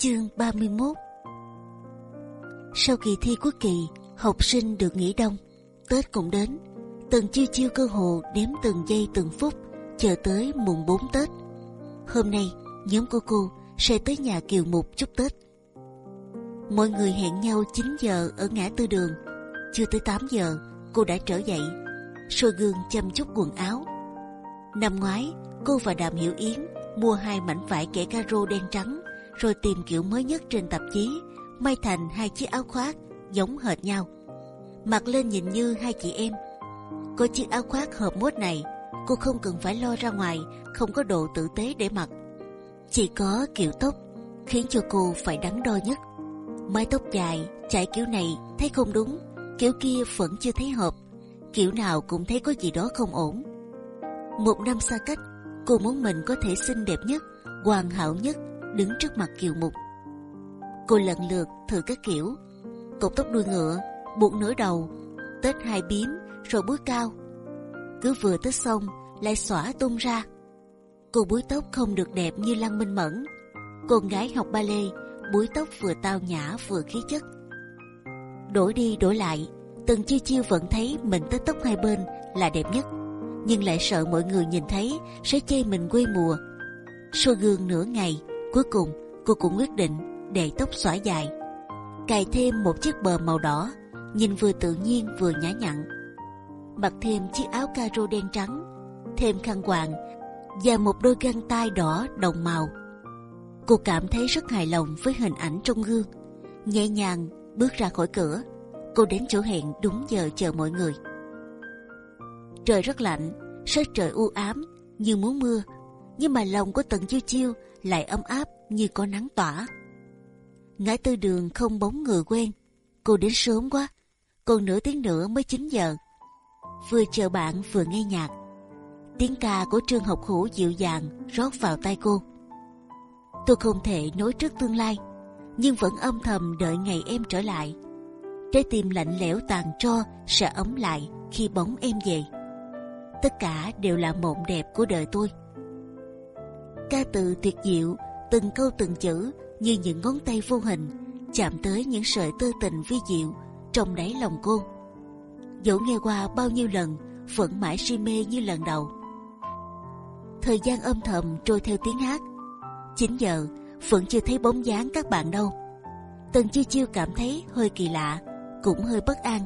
Chương 31 Sau kỳ thi quốc kỳ, học sinh được nghỉ đông. Tết cũng đến. Từng chiêu chiêu cơ hồ đếm từng giây từng phút, chờ tới mùng 4 Tết. Hôm nay, nhóm của cô sẽ tới nhà Kiều Mục chúc Tết. Mọi người hẹn nhau 9 giờ ở ngã tư đường. Chưa tới 8 giờ, cô đã trở dậy, soi gương chăm chút quần áo. Năm ngoái, cô và Đàm Hiểu Yến mua hai mảnh vải kẻ caro đen trắng, rồi tìm kiểu mới nhất trên tạp chí, may thành hai chiếc áo khoác giống hệt nhau. Mặc lên nhìn như hai chị em. Có chiếc áo khoác hợp mốt này, cô không cần phải lo ra ngoài, không có độ tử tế để mặc. Chỉ có kiểu tóc khiến cho cô phải đắn đo nhất. Mái tóc dài, chạy kiểu này thấy không đúng, kiểu kia vẫn chưa thấy hợp, kiểu nào cũng thấy có gì đó không ổn. Một năm xa cách, cô muốn mình có thể xinh đẹp nhất, hoàn hảo nhất đứng trước mặt kiều mục. Cô lần lượt thử các kiểu, cột tóc đuôi ngựa, buộc nửa đầu, tết hai biếm, rồi búi cao. Cứ vừa tết xong lại xõa tung ra. Cô búi tóc không được đẹp như Lăng Minh Mẫn. Cô gái học ba lê, búi tóc vừa tao nhã vừa khí chất. Đổi đi đổi lại, từng chiêu chiêu vẫn thấy mình tết tóc hai bên là đẹp nhất, nhưng lại sợ mọi người nhìn thấy sẽ chê mình quê mùa. soi gương nửa ngày, cuối cùng cô cũng quyết định để tóc xõa dài, cài thêm một chiếc bờ màu đỏ, nhìn vừa tự nhiên vừa nhã nhặn. Mặc thêm chiếc áo caro đen trắng, thêm khăn quàng và một đôi găng tay đỏ đồng màu. Cô cảm thấy rất hài lòng với hình ảnh trong gương, nhẹ nhàng bước ra khỏi cửa. Cô đến chỗ hẹn đúng giờ chờ mọi người. Trời rất lạnh, sắc trời u ám như muốn mưa, nhưng mà lòng của Tần Chiêu Chiêu lại ấm áp như có nắng tỏa. Ngã tư đường không bóng người quen, cô đến sớm quá, còn nửa tiếng nữa mới 9 giờ. Vừa chờ bạn vừa nghe nhạc, tiếng ca của Trương Học Hữu dịu dàng rót vào tai cô. Tôi không thể nói trước tương lai, nhưng vẫn âm thầm đợi ngày em trở lại. Trái tim lạnh lẽo tàn tro sẽ ấm lại khi bóng em về. Tất cả đều là mộng đẹp của đời tôi. Ca từ tuyệt diệu, từng câu từng chữ như những ngón tay vô hình chạm tới những sợi tơ tình vi diệu trong đáy lòng cô. Dẫu nghe qua bao nhiêu lần, vẫn mãi si mê như lần đầu. Thời gian âm thầm trôi theo tiếng hát. 9 giờ vẫn chưa thấy bóng dáng các bạn đâu. Tần chiêu chiêu cảm thấy hơi kỳ lạ, cũng hơi bất an.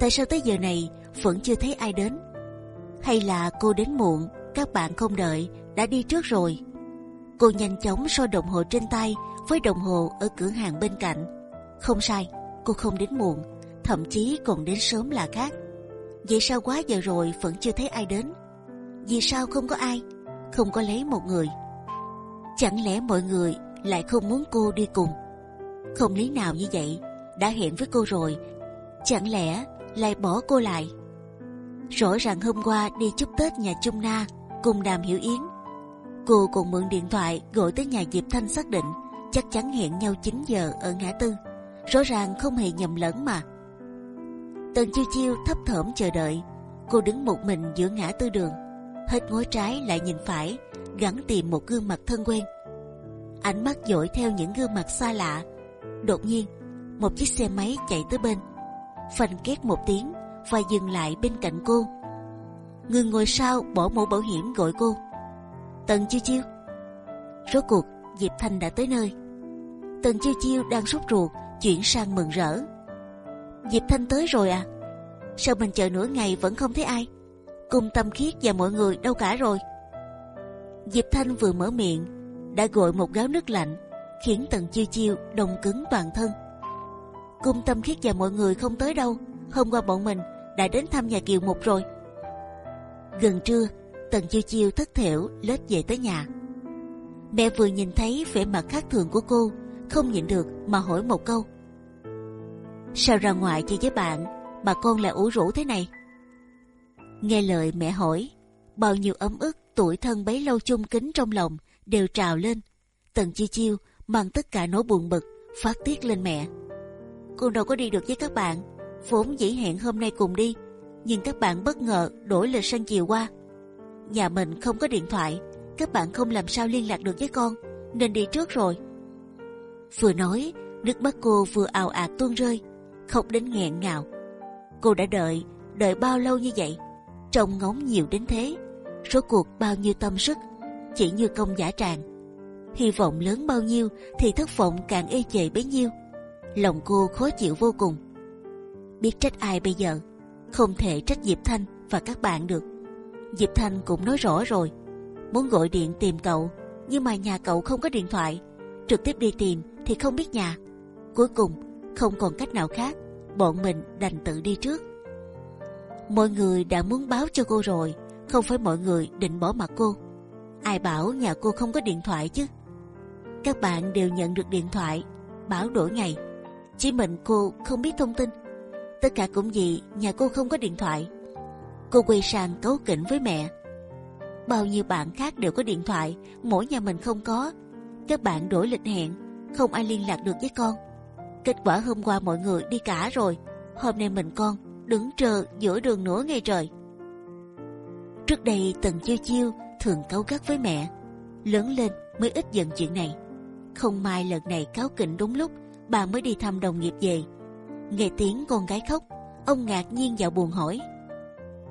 Tại sao tới giờ này vẫn chưa thấy ai đến? Hay là cô đến muộn, các bạn không đợi, đã đi trước rồi? Cô nhanh chóng so đồng hồ trên tay với đồng hồ ở cửa hàng bên cạnh. Không sai, cô không đến muộn, thậm chí còn đến sớm là khác. Vậy sao quá giờ rồi vẫn chưa thấy ai đến? Vì sao không có ai? Không có lấy một người? Chẳng lẽ mọi người lại không muốn cô đi cùng? Không lý nào như vậy. Đã hẹn với cô rồi, chẳng lẽ lại bỏ cô lại? Rõ ràng hôm qua đi chúc Tết nhà Trung Na cùng Đàm Hiểu Yến, cô còn mượn điện thoại gọi tới nhà Diệp Thanh xác định chắc chắn hẹn nhau 9 giờ ở ngã tư. Rõ ràng không hề nhầm lẫn mà. Tần chiêu chiêu thấp thỏm chờ đợi, cô đứng một mình giữa ngã tư đường, hết ngó trái lại nhìn phải, gắng tìm một gương mặt thân quen. Ánh mắt dõi theo những gương mặt xa lạ. Đột nhiên, một chiếc xe máy chạy tới bên, phanh két một tiếng và dừng lại bên cạnh cô. Người ngồi sau bỏ mũ bảo hiểm gọi cô. Tần chiêu chiêu. Rốt cuộc Diệp Thanh đã tới nơi. Tần chiêu chiêu đang sốt ruột chuyển sang mừng rỡ. Diệp Thanh tới rồi à? Sao mình chờ nửa ngày vẫn không thấy ai? Cùng Tâm Khiết và mọi người đâu cả rồi? Diệp Thanh vừa mở miệng đã gọi một gáo nước lạnh khiến Tần chiêu chiêu đông cứng toàn thân. Cung Tâm Khiết và mọi người không tới đâu. Hôm qua bọn mình đã đến thăm nhà Kiều Mục rồi. Gần trưa, Tần chiêu chiêu thất thểu lết về tới nhà. Mẹ vừa nhìn thấy vẻ mặt khác thường của cô, không nhịn được mà hỏi một câu: Sao ra ngoài chơi với bạn mà con lại ủ rũ thế này? Nghe lời mẹ hỏi, bao nhiêu ấm ức tuổi thân bấy lâu chung kính trong lòng đều trào lên. Tần chiêu chiêu mang tất cả nỗi buồn bực phát tiết lên mẹ. Con đâu có đi được với các bạn, vốn dĩ hẹn hôm nay cùng đi, nhưng các bạn bất ngờ đổi lịch sang chiều qua. Nhà mình không có điện thoại, các bạn không làm sao liên lạc được với con, nên đi trước rồi. Vừa nói, nước mắt cô vừa ào ạt tuôn rơi, khóc đến nghẹn ngào. Cô đã đợi, đợi bao lâu như vậy? Trông ngóng nhiều đến thế, rốt cuộc bao nhiêu tâm sức, chỉ như công giả tràng. Hy vọng lớn bao nhiêu thì thất vọng càng ê chề bấy nhiêu. Lòng cô khó chịu vô cùng. Biết trách ai bây giờ? Không thể trách Diệp Thanh và các bạn được. Diệp Thành cũng nói rõ rồi, muốn gọi điện tìm cậu, nhưng mà nhà cậu không có điện thoại, trực tiếp đi tìm thì không biết nhà. Cuối cùng không còn cách nào khác, bọn mình đành tự đi trước. Mọi người đã muốn báo cho cô rồi, không phải mọi người định bỏ mặt cô. Ai bảo nhà cô không có điện thoại chứ? Các bạn đều nhận được điện thoại, báo đổi ngày. Chỉ mình cô không biết thông tin. Tất cả cũng vì nhà cô không có điện thoại. Cô quay sang cấu kỉnh với mẹ. Bao nhiêu bạn khác đều có điện thoại, mỗi nhà mình không có. Các bạn đổi lịch hẹn, không ai liên lạc được với con. Kết quả hôm qua mọi người đi cả rồi, hôm nay mình con đứng chờ giữa đường nửa ngày trời. Trước đây Tần Chiêu Chiêu thường cáu gắt với mẹ, lớn lên mới ít giận chuyện này. Không may lần này cáo kỉnh đúng lúc, bà mới đi thăm đồng nghiệp về. Nghe tiếng con gái khóc, ông ngạc nhiên vào buồn hỏi: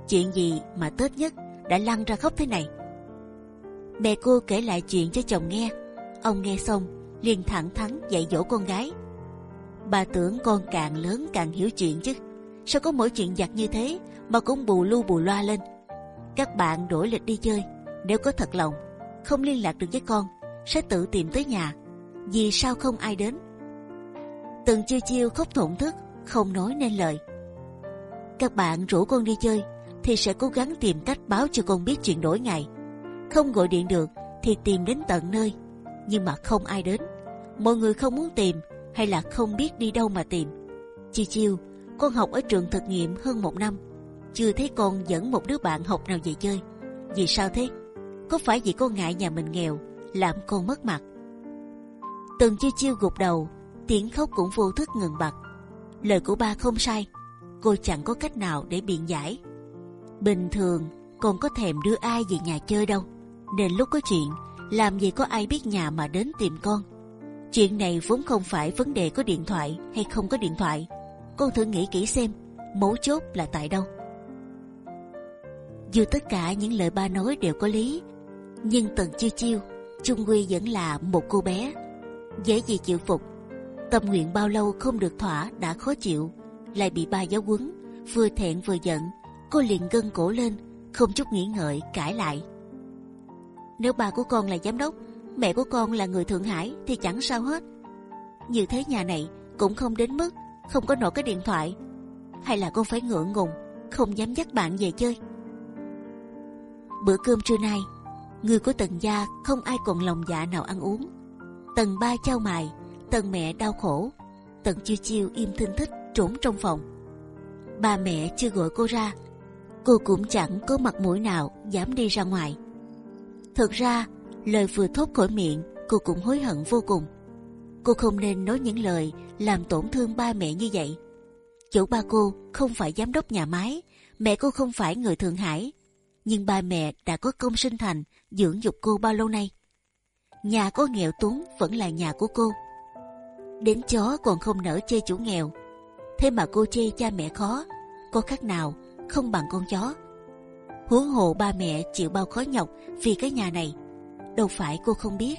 chuyện gì mà tết nhất đã lăn ra khóc thế này? Mẹ cô kể lại chuyện cho chồng nghe, ông nghe xong liền thẳng thắn dạy dỗ con gái. Bà tưởng con càng lớn càng hiểu chuyện chứ, sao có mỗi chuyện giặt như thế mà cũng bù lu bù loa lên. Các bạn đổi lịch đi chơi, nếu có thật lòng, không liên lạc được với con, sẽ tự tìm tới nhà. Vì sao không ai đến? Từng chiêu chiêu khóc thổn thức, không nói nên lời. Các bạn rủ con đi chơi, thì sẽ cố gắng tìm cách báo cho con biết chuyện đổi ngày. Không gọi điện được thì tìm đến tận nơi, nhưng mà không ai đến. Mọi người không muốn tìm hay là không biết đi đâu mà tìm. chi chiu, con học ở trường thực nghiệm hơn một năm, chưa thấy con dẫn một đứa bạn học nào về chơi. Vì sao thế? Có phải vì con ngại nhà mình nghèo làm con mất mặt? Từng chiêu chiêu gục đầu, tiếng khóc cũng vô thức ngừng bặt. Lời của ba không sai, cô chẳng có cách nào để biện giải. Bình thường còn có thèm đưa ai về nhà chơi đâu, nên lúc có chuyện làm gì có ai biết nhà mà đến tìm con. Chuyện này vốn không phải vấn đề có điện thoại hay không có điện thoại. Con thử nghĩ kỹ xem, mấu chốt là tại đâu. Dù tất cả những lời ba nói đều có lý, nhưng Tần Chiêu Chiêu Trung quy vẫn là một cô bé dễ gì chịu phục. Tâm nguyện bao lâu không được thỏa đã khó chịu, lại bị ba giáo huấn, vừa thẹn vừa giận, cô liền gân cổ lên, không chút nghĩ ngợi cãi lại. Nếu bà của con là giám đốc, mẹ của con là người thượng hải thì chẳng sao hết. Như thế nhà này cũng không đến mức không có nổi cái điện thoại, hay là con phải ngượng ngùng, không dám dắt bạn về chơi. Bữa cơm trưa nay, người của tần gia không ai còn lòng dạ nào ăn uống. Tần ba trao mài, tần mẹ đau khổ, tần chiêu chiêu im thinh thích trốn trong phòng. Ba mẹ chưa gọi cô ra, cô cũng chẳng có mặt mũi nào dám đi ra ngoài. Thực ra lời vừa thốt khỏi miệng, cô cũng hối hận vô cùng. Cô không nên nói những lời làm tổn thương ba mẹ như vậy. Chỗ ba cô không phải giám đốc nhà máy, mẹ cô không phải người thượng hải, nhưng ba mẹ đã có công sinh thành dưỡng dục cô bao lâu nay. Nhà có nghèo túng vẫn là nhà của cô. Đến chó còn không nỡ chê chủ nghèo, thế mà cô chê cha mẹ khó, có khác nào không bằng con chó. Huống hộ ba mẹ chịu bao khó nhọc vì cái nhà này, đâu phải cô không biết.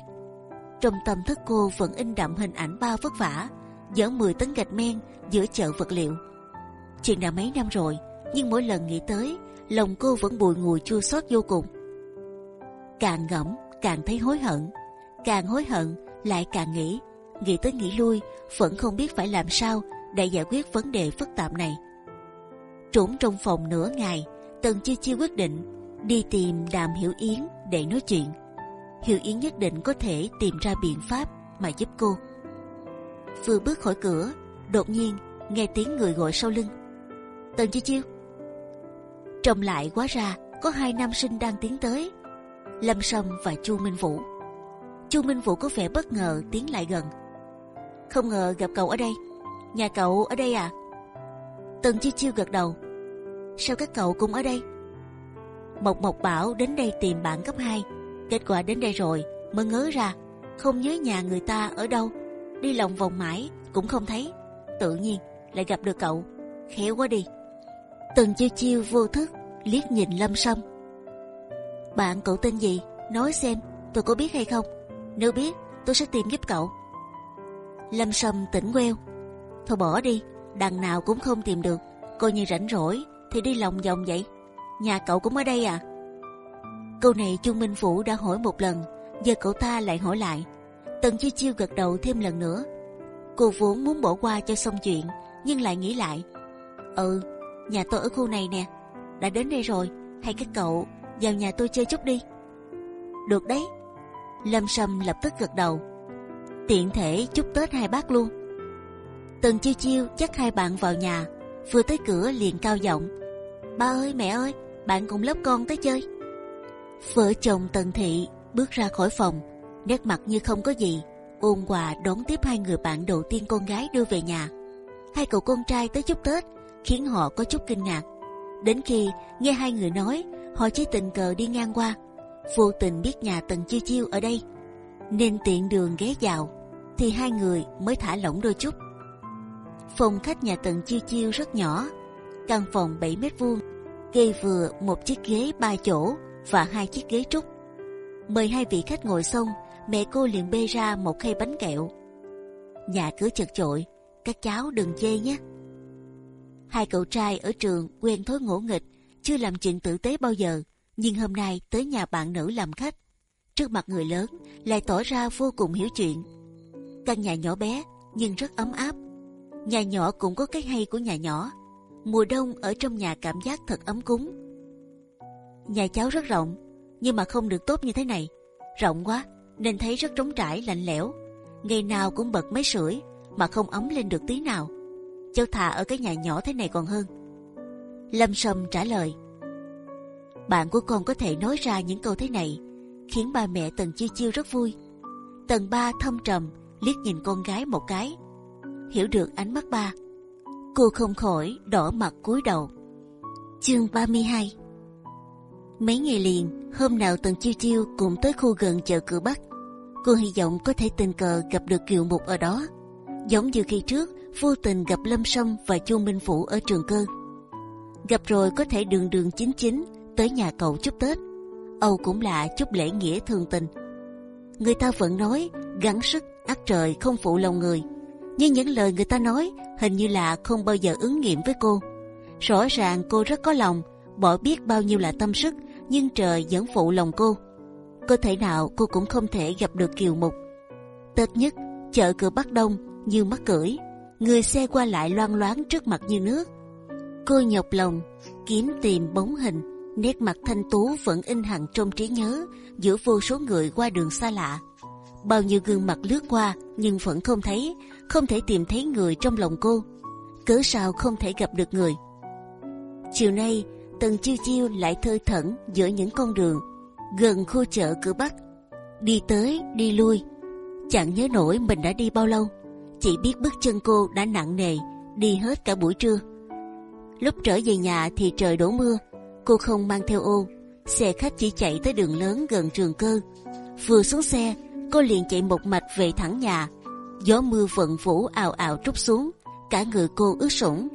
Trong tâm thức cô vẫn in đậm hình ảnh ba vất vả, dỡ 10 tấn gạch men giữa chợ vật liệu. Chuyện đã mấy năm rồi, nhưng mỗi lần nghĩ tới, lòng cô vẫn bùi ngùi chua xót vô cùng. Càng ngẫm, càng thấy hối hận, càng hối hận lại càng nghĩ, nghĩ tới nghĩ lui, vẫn không biết phải làm sao để giải quyết vấn đề phức tạp này. Trốn trong phòng nửa ngày, Tần Chi Chi quyết định đi tìm Đàm Hiểu Yến để nói chuyện. Hiểu Yến nhất định có thể tìm ra biện pháp mà giúp cô. Vừa bước khỏi cửa, đột nhiên nghe tiếng người gọi sau lưng. Tần Chi Chiêu. Trông lại quá ra có hai nam sinh đang tiến tới, Lâm Sâm và Chu Minh Vũ. Chu Minh Vũ có vẻ bất ngờ tiến lại gần. Không ngờ gặp cậu ở đây. Nhà cậu ở đây à? Tần Chiêu Chiêu gật đầu. Sao các cậu cũng ở đây? Mộc Mộc bảo đến đây tìm bạn cấp 2 Kết quả đến đây rồi mới ngớ ra không nhớ nhà người ta ở đâu. đi lòng vòng mãi cũng không thấy, tự nhiên lại gặp được cậu, khéo quá đi. Tần chiêu chiêu vô thức liếc nhìn Lâm Sâm. Bạn cậu tên gì? Nói xem, tôi có biết hay không? Nếu biết, tôi sẽ tìm giúp cậu. Lâm Sâm tỉnh queo. Thôi bỏ đi, đằng nào cũng không tìm được. Coi như rảnh rỗi thì đi lòng vòng vậy. Nhà cậu cũng ở đây à? Câu này Trung Minh Phủ đã hỏi một lần, giờ cậu ta lại hỏi lại. Tần Chi Chiêu gật đầu thêm lần nữa. Cô vốn muốn bỏ qua cho xong chuyện, nhưng lại nghĩ lại. Ừ, nhà tôi ở khu này nè, đã đến đây rồi, hay các cậu vào nhà tôi chơi chút đi. Được đấy. Lâm Sâm lập tức gật đầu. Tiện thể chúc Tết hai bác luôn. Tần Chiêu Chiêu dắt hai bạn vào nhà, vừa tới cửa liền cao giọng: Ba ơi mẹ ơi, bạn cùng lớp con tới chơi. Vợ chồng Tần Thị bước ra khỏi phòng, nét mặt như không có gì, ôn quà đón tiếp hai người bạn đầu tiên con gái đưa về nhà. Hai cậu con trai tới chúc Tết khiến họ có chút kinh ngạc. Đến khi nghe hai người nói, họ chỉ tình cờ đi ngang qua, vô tình biết nhà Tần Chiêu Chiêu ở đây, nên tiện đường ghé vào, thì hai người mới thả lỏng đôi chút. Phòng khách nhà Tần Chiêu Chiêu rất nhỏ, căn phòng 7 mét vuông, kê vừa một chiếc ghế ba chỗ và hai chiếc ghế trúc. Mời hai vị khách ngồi xong, mẹ cô liền bê ra một khay bánh kẹo. Nhà cứ chật chội, các cháu đừng chê nhé. Hai cậu trai ở trường quen thói ngỗ nghịch, chưa làm chuyện tử tế bao giờ, nhưng hôm nay tới nhà bạn nữ làm khách, trước mặt người lớn lại tỏ ra vô cùng hiểu chuyện. Căn nhà nhỏ bé nhưng rất ấm áp. Nhà nhỏ cũng có cái hay của nhà nhỏ. Mùa đông ở trong nhà cảm giác thật ấm cúng. Nhà cháu rất rộng, nhưng mà không được tốt như thế này. Rộng quá nên thấy rất trống trải lạnh lẽo. Ngày nào cũng bật máy sưởi mà không ấm lên được tí nào cháu thà ở cái nhà nhỏ thế này còn hơn. Lâm Sâm trả lời. Bạn của con có thể nói ra những câu thế này, khiến ba mẹ Tần Chiêu Chiêu rất vui. Tần ba thâm trầm liếc nhìn con gái một cái, hiểu được ánh mắt ba. Cô không khỏi đỏ mặt cúi đầu. Chương 32 Mấy ngày liền, hôm nào Tần Chiêu Chiêu cũng tới khu gần chợ cửa Bắc. Cô hy vọng có thể tình cờ gặp được Kiều Mục ở đó. Giống như khi trước, vô tình gặp Lâm Sâm và Chu Minh Phủ ở trường cơ. Gặp rồi có thể đường đường chính chính tới nhà cậu chúc Tết. Âu cũng là chúc lễ nghĩa thường tình. Người ta vẫn nói gắng sức ắt trời không phụ lòng người, nhưng những lời người ta nói hình như là không bao giờ ứng nghiệm với cô. Rõ ràng cô rất có lòng, bỏ biết bao nhiêu là tâm sức, nhưng trời vẫn phụ lòng cô. cơ thể nào cô cũng không thể gặp được Kiều Mục. Tết nhất chợ cửa Bắc Đông như mắt cưỡi người xe qua lại loang loáng trước mặt như nước. Cô nhọc lòng kiếm tìm bóng hình, nét mặt thanh tú vẫn in hằn trong trí nhớ giữa vô số người qua đường xa lạ. Bao nhiêu gương mặt lướt qua nhưng vẫn không thấy, không thể tìm thấy người trong lòng cô. Cớ sao không thể gặp được người? Chiều nay, Tần Chiêu Chiêu lại thơ thẩn giữa những con đường gần khu chợ cửa Bắc, đi tới đi lui, chẳng nhớ nổi mình đã đi bao lâu chỉ biết bước chân cô đã nặng nề đi hết cả buổi trưa. Lúc trở về nhà thì trời đổ mưa, cô không mang theo ô, xe khách chỉ chạy tới đường lớn gần trường cơ. Vừa xuống xe, cô liền chạy một mạch về thẳng nhà. Gió mưa vận vũ ào ào trút xuống, cả người cô ướt sũng.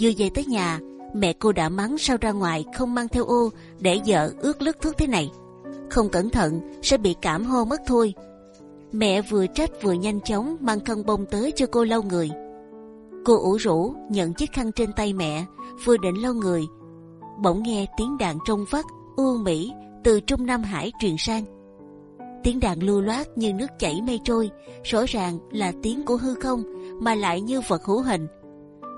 Vừa về tới nhà, mẹ cô đã mắng sao ra ngoài không mang theo ô để vợ ướt lướt thước thế này. Không cẩn thận sẽ bị cảm ho mất thôi. Mẹ vừa trách vừa nhanh chóng mang khăn bông tới cho cô lau người. Cô ủ rũ nhận chiếc khăn trên tay mẹ, vừa định lau người, bỗng nghe tiếng đàn trong vắt u mỹ từ trung nam hải truyền sang. Tiếng đàn lưu loát như nước chảy mây trôi, rõ ràng là tiếng của hư không mà lại như vật hữu hình.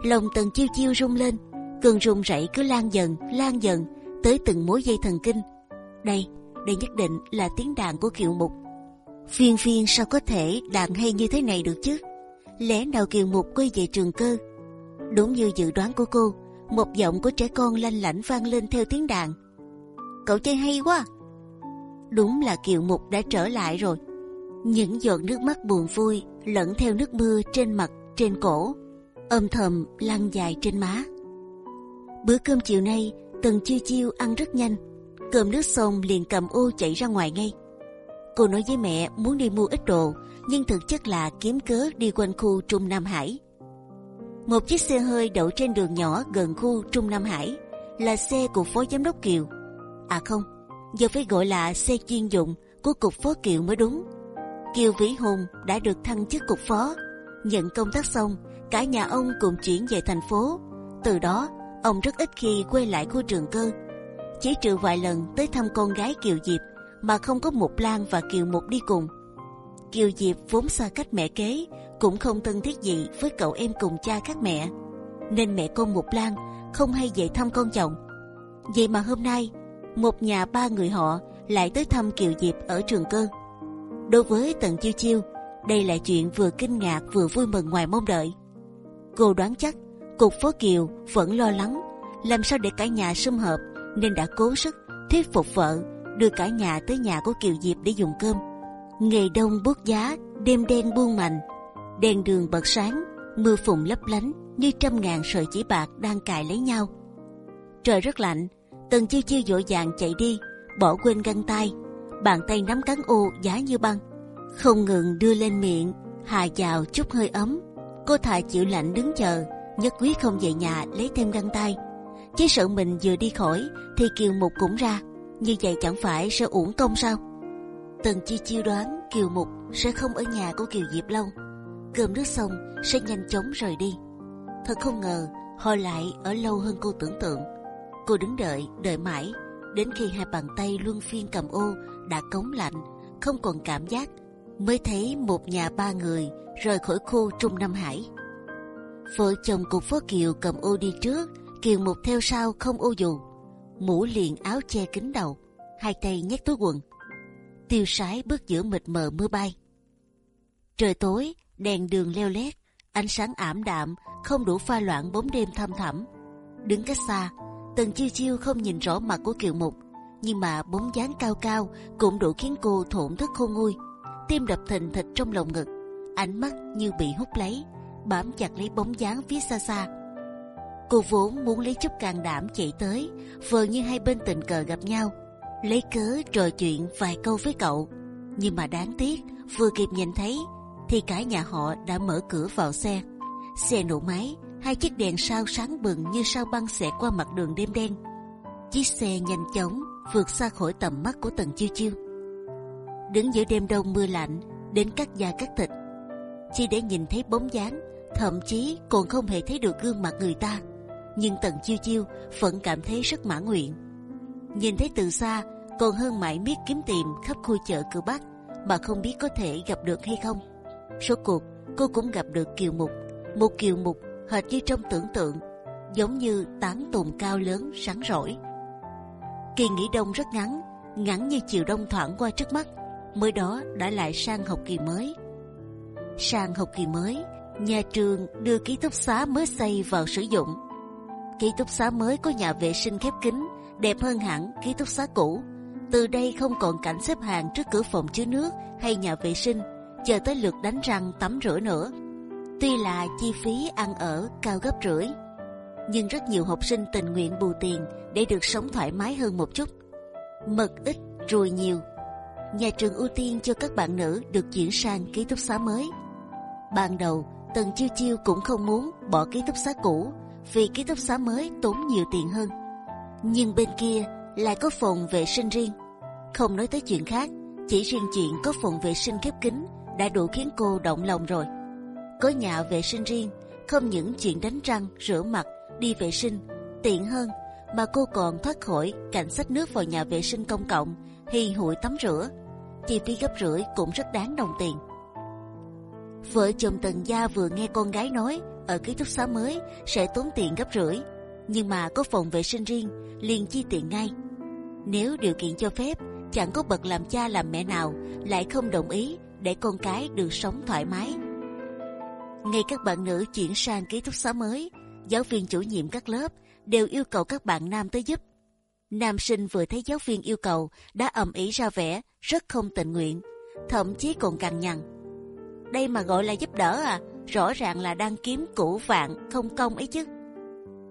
Lòng tần chiêu chiêu rung lên, cơn rung rẩy cứ lan dần, lan dần tới từng mối dây thần kinh. Đây, đây nhất định là tiếng đàn của kiều mục Phiên phiên sao có thể đàn hay như thế này được chứ? Lẽ nào Kiều Mục quay về trường cơ? Đúng như dự đoán của cô, một giọng của trẻ con lanh lảnh vang lên theo tiếng đàn. Cậu chơi hay quá. Đúng là Kiều Mục đã trở lại rồi. Những giọt nước mắt buồn vui lẫn theo nước mưa trên mặt, trên cổ, âm thầm lăn dài trên má. Bữa cơm chiều nay, Tần Chiêu Chiêu ăn rất nhanh. Cơm nước xong liền cầm ô chạy ra ngoài ngay Cô nói với mẹ muốn đi mua ít đồ, nhưng thực chất là kiếm cớ đi quanh khu Trung Nam Hải. Một chiếc xe hơi đậu trên đường nhỏ gần khu Trung Nam Hải là xe của phó giám đốc Kiều. À không, giờ phải gọi là xe chuyên dụng của cục phó Kiều mới đúng. Kiều Vĩ Hùng đã được thăng chức cục phó, nhận công tác xong, cả nhà ông cùng chuyển về thành phố. Từ đó, ông rất ít khi quay lại khu trường cơ, chỉ trừ vài lần tới thăm con gái Kiều Diệp mà không có Mục Lan và Kiều Mục đi cùng. Kiều Diệp vốn xa cách mẹ kế, cũng không thân thiết gì với cậu em cùng cha khác mẹ, nên mẹ con Mục Lan không hay về thăm con chồng. Vậy mà hôm nay, một nhà ba người họ lại tới thăm Kiều Diệp ở trường cơ. Đối với Tần Chiêu Chiêu, đây là chuyện vừa kinh ngạc vừa vui mừng ngoài mong đợi. Cô đoán chắc cục phó Kiều vẫn lo lắng làm sao để cả nhà sum hợp nên đã cố sức thuyết phục vợ đưa cả nhà tới nhà của Kiều Diệp để dùng cơm. Ngày đông buốt giá, đêm đen buông mạnh, đèn đường bật sáng, mưa phùn lấp lánh như trăm ngàn sợi chỉ bạc đang cài lấy nhau. Trời rất lạnh, Tần chiêu chiêu dội vàng chạy đi, bỏ quên găng tay, bàn tay nắm cán ô giá như băng, không ngừng đưa lên miệng, hà vào chút hơi ấm. Cô thà chịu lạnh đứng chờ, nhất quyết không về nhà lấy thêm găng tay. Chỉ sợ mình vừa đi khỏi thì kiều mục cũng ra, như vậy chẳng phải sẽ uổng công sao? Tần chi chiêu đoán kiều mục sẽ không ở nhà của kiều diệp lâu, cơm nước xong sẽ nhanh chóng rời đi. Thật không ngờ họ lại ở lâu hơn cô tưởng tượng. Cô đứng đợi, đợi mãi, đến khi hai bàn tay luân phiên cầm ô đã cống lạnh, không còn cảm giác, mới thấy một nhà ba người rời khỏi khu Trung Nam Hải. Vợ chồng cục phó Kiều cầm ô đi trước, Kiều một theo sau không ô dù, mũ liền áo che kín đầu, hai tay nhét túi quần, tiêu sái bước giữa mịt mờ mưa bay. Trời tối, đèn đường leo lét, ánh sáng ảm đạm không đủ pha loãng bóng đêm thăm thẳm. Đứng cách xa, Tần chiêu chiêu không nhìn rõ mặt của Kiều Mục, nhưng mà bóng dáng cao cao cũng đủ khiến cô thổn thức khôn nguôi, tim đập thình thịch trong lồng ngực, ánh mắt như bị hút lấy, bám chặt lấy bóng dáng phía xa xa. Cô vốn muốn lấy chút can đảm chạy tới, vờ như hai bên tình cờ gặp nhau, lấy cớ trò chuyện vài câu với cậu. Nhưng mà đáng tiếc, vừa kịp nhìn thấy, thì cả nhà họ đã mở cửa vào xe. Xe nổ máy, hai chiếc đèn sao sáng bừng như sao băng xẹt qua mặt đường đêm đen. Chiếc xe nhanh chóng vượt xa khỏi tầm mắt của tần chiêu chiêu. Đứng giữa đêm đông mưa lạnh, đến cắt da cắt thịt, chỉ để nhìn thấy bóng dáng, thậm chí còn không hề thấy được gương mặt người ta. Nhưng tần chiêu chiêu vẫn cảm thấy rất mãn nguyện. Nhìn thấy từ xa còn hơn mãi miết kiếm tìm khắp khu chợ cửa bắc mà không biết có thể gặp được hay không. Số cuộc cô cũng gặp được kiều mục, một kiều mục hệt như trong tưởng tượng, giống như tán tùng cao lớn sáng rỗi. Kỳ nghỉ đông rất ngắn, ngắn như chiều đông thoảng qua trước mắt, mới đó đã lại sang học kỳ mới. Sang học kỳ mới, nhà trường đưa ký túc xá mới xây vào sử dụng. Ký túc xá mới có nhà vệ sinh khép kín, đẹp hơn hẳn ký túc xá cũ. Từ đây không còn cảnh xếp hàng trước cửa phòng chứa nước hay nhà vệ sinh, chờ tới lượt đánh răng tắm rửa nữa Tuy là chi phí ăn ở cao gấp rưỡi, nhưng rất nhiều học sinh tình nguyện bù tiền để được sống thoải mái hơn một chút. Mật ít, ruồi nhiều. Nhà trường ưu tiên cho các bạn nữ được chuyển sang ký túc xá mới. Ban đầu, Tần Chiêu Chiêu cũng không muốn bỏ ký túc xá cũ vì ký túc xá mới tốn nhiều tiền hơn. Nhưng bên kia lại có phòng vệ sinh riêng. Không nói tới chuyện khác, chỉ riêng chuyện có phòng vệ sinh khép kín đã đủ khiến cô động lòng rồi có nhà vệ sinh riêng, không những chuyện đánh răng, rửa mặt, đi vệ sinh tiện hơn, mà cô còn thoát khỏi cảnh sách nước vào nhà vệ sinh công cộng, hì hụi tắm rửa, chi phí gấp rưỡi cũng rất đáng đồng tiền. Vợ chồng Tần Gia vừa nghe con gái nói ở ký túc xá mới sẽ tốn tiền gấp rưỡi, nhưng mà có phòng vệ sinh riêng liền chi tiền ngay. Nếu điều kiện cho phép, chẳng có bậc làm cha làm mẹ nào lại không đồng ý để con cái được sống thoải mái ngay các bạn nữ chuyển sang ký túc xá mới, giáo viên chủ nhiệm các lớp đều yêu cầu các bạn nam tới giúp. Nam sinh vừa thấy giáo viên yêu cầu đã ầm ĩ ra vẻ rất không tình nguyện, thậm chí còn cằn nhằn. Đây mà gọi là giúp đỡ à? Rõ ràng là đang kiếm củ vạn không công ấy chứ.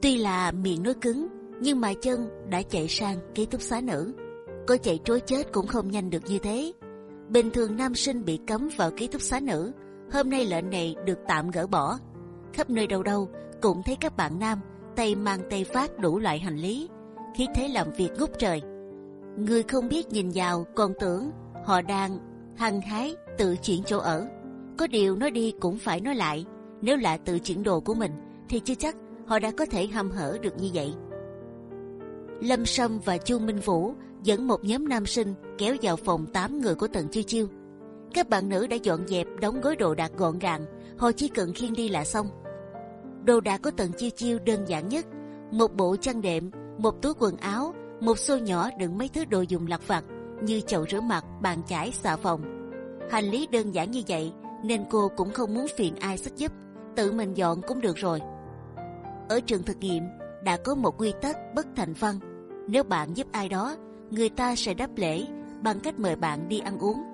Tuy là miệng nói cứng, nhưng mà chân đã chạy sang ký túc xá nữ. Có chạy trối chết cũng không nhanh được như thế. Bình thường nam sinh bị cấm vào ký túc xá nữ, hôm nay lệnh này được tạm gỡ bỏ. Khắp nơi đâu đâu cũng thấy các bạn nam tay mang tay phát đủ loại hành lý, khí thế làm việc ngút trời. Người không biết nhìn vào còn tưởng họ đang hăng hái tự chuyển chỗ ở. Có điều nói đi cũng phải nói lại, nếu là tự chuyển đồ của mình thì chưa chắc họ đã có thể hăm hở được như vậy. Lâm Sâm và Chu Minh Vũ dẫn một nhóm nam sinh kéo vào phòng 8 người của Tần Chiêu Chiêu. Các bạn nữ đã dọn dẹp đóng gói đồ đạc gọn gàng, họ chỉ cần khiêng đi là xong. Đồ đạc có Tần Chiêu Chiêu đơn giản nhất, một bộ chăn đệm, một túi quần áo, một xô nhỏ đựng mấy thứ đồ dùng lặt vặt như chậu rửa mặt, bàn chải, xà phòng. Hành lý đơn giản như vậy nên cô cũng không muốn phiền ai giúp giúp, tự mình dọn cũng được rồi. Ở trường thực nghiệm đã có một quy tắc bất thành văn, nếu bạn giúp ai đó, người ta sẽ đáp lễ bằng cách mời bạn đi ăn uống.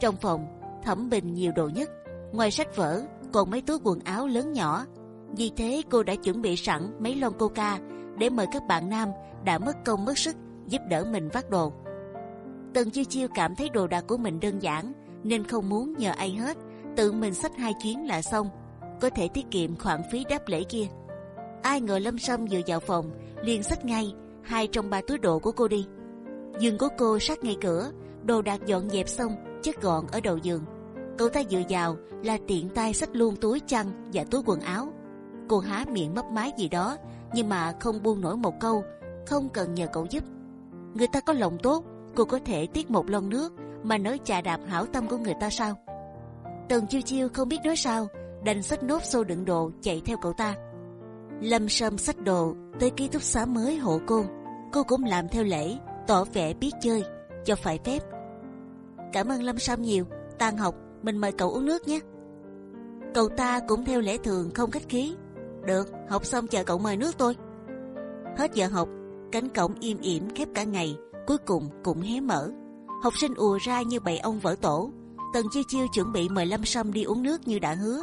Trong phòng thẩm bình nhiều đồ nhất, ngoài sách vở còn mấy túi quần áo lớn nhỏ. Vì thế cô đã chuẩn bị sẵn mấy lon coca để mời các bạn nam đã mất công mất sức giúp đỡ mình vác đồ. Tần chiêu chiêu cảm thấy đồ đạc của mình đơn giản nên không muốn nhờ ai hết, tự mình xách hai chuyến là xong, có thể tiết kiệm khoản phí đáp lễ kia. Ai ngờ Lâm Sâm vừa vào phòng liền xách ngay hai trong ba túi đồ của cô đi. Giường của cô sát ngay cửa, đồ đạc dọn dẹp xong chất gọn ở đầu giường. Cậu ta dựa vào là tiện tay xách luôn túi chăn và túi quần áo. Cô há miệng mấp máy gì đó nhưng mà không buông nổi một câu, không cần nhờ cậu giúp. Người ta có lòng tốt, cô có thể tiết một lon nước mà nói chà đạp hảo tâm của người ta sao? Tần chiêu chiêu không biết nói sao, đành xách nốt xô đựng đồ chạy theo cậu ta. Lâm Sâm xách đồ tới ký túc xá mới hộ cô, cô cũng làm theo lễ, tỏ vẻ biết chơi, cho phải phép. Cảm ơn Lâm Sâm nhiều, tan học mình mời cậu uống nước nhé. Cậu ta cũng theo lễ thường không khách khí. Được, học xong chờ cậu mời nước tôi. Hết giờ học, cánh cổng im ỉm khép cả ngày, cuối cùng cũng hé mở. Học sinh ùa ra như bầy ong vỡ tổ. Tần chiêu chiêu chuẩn bị mời Lâm Sâm đi uống nước như đã hứa,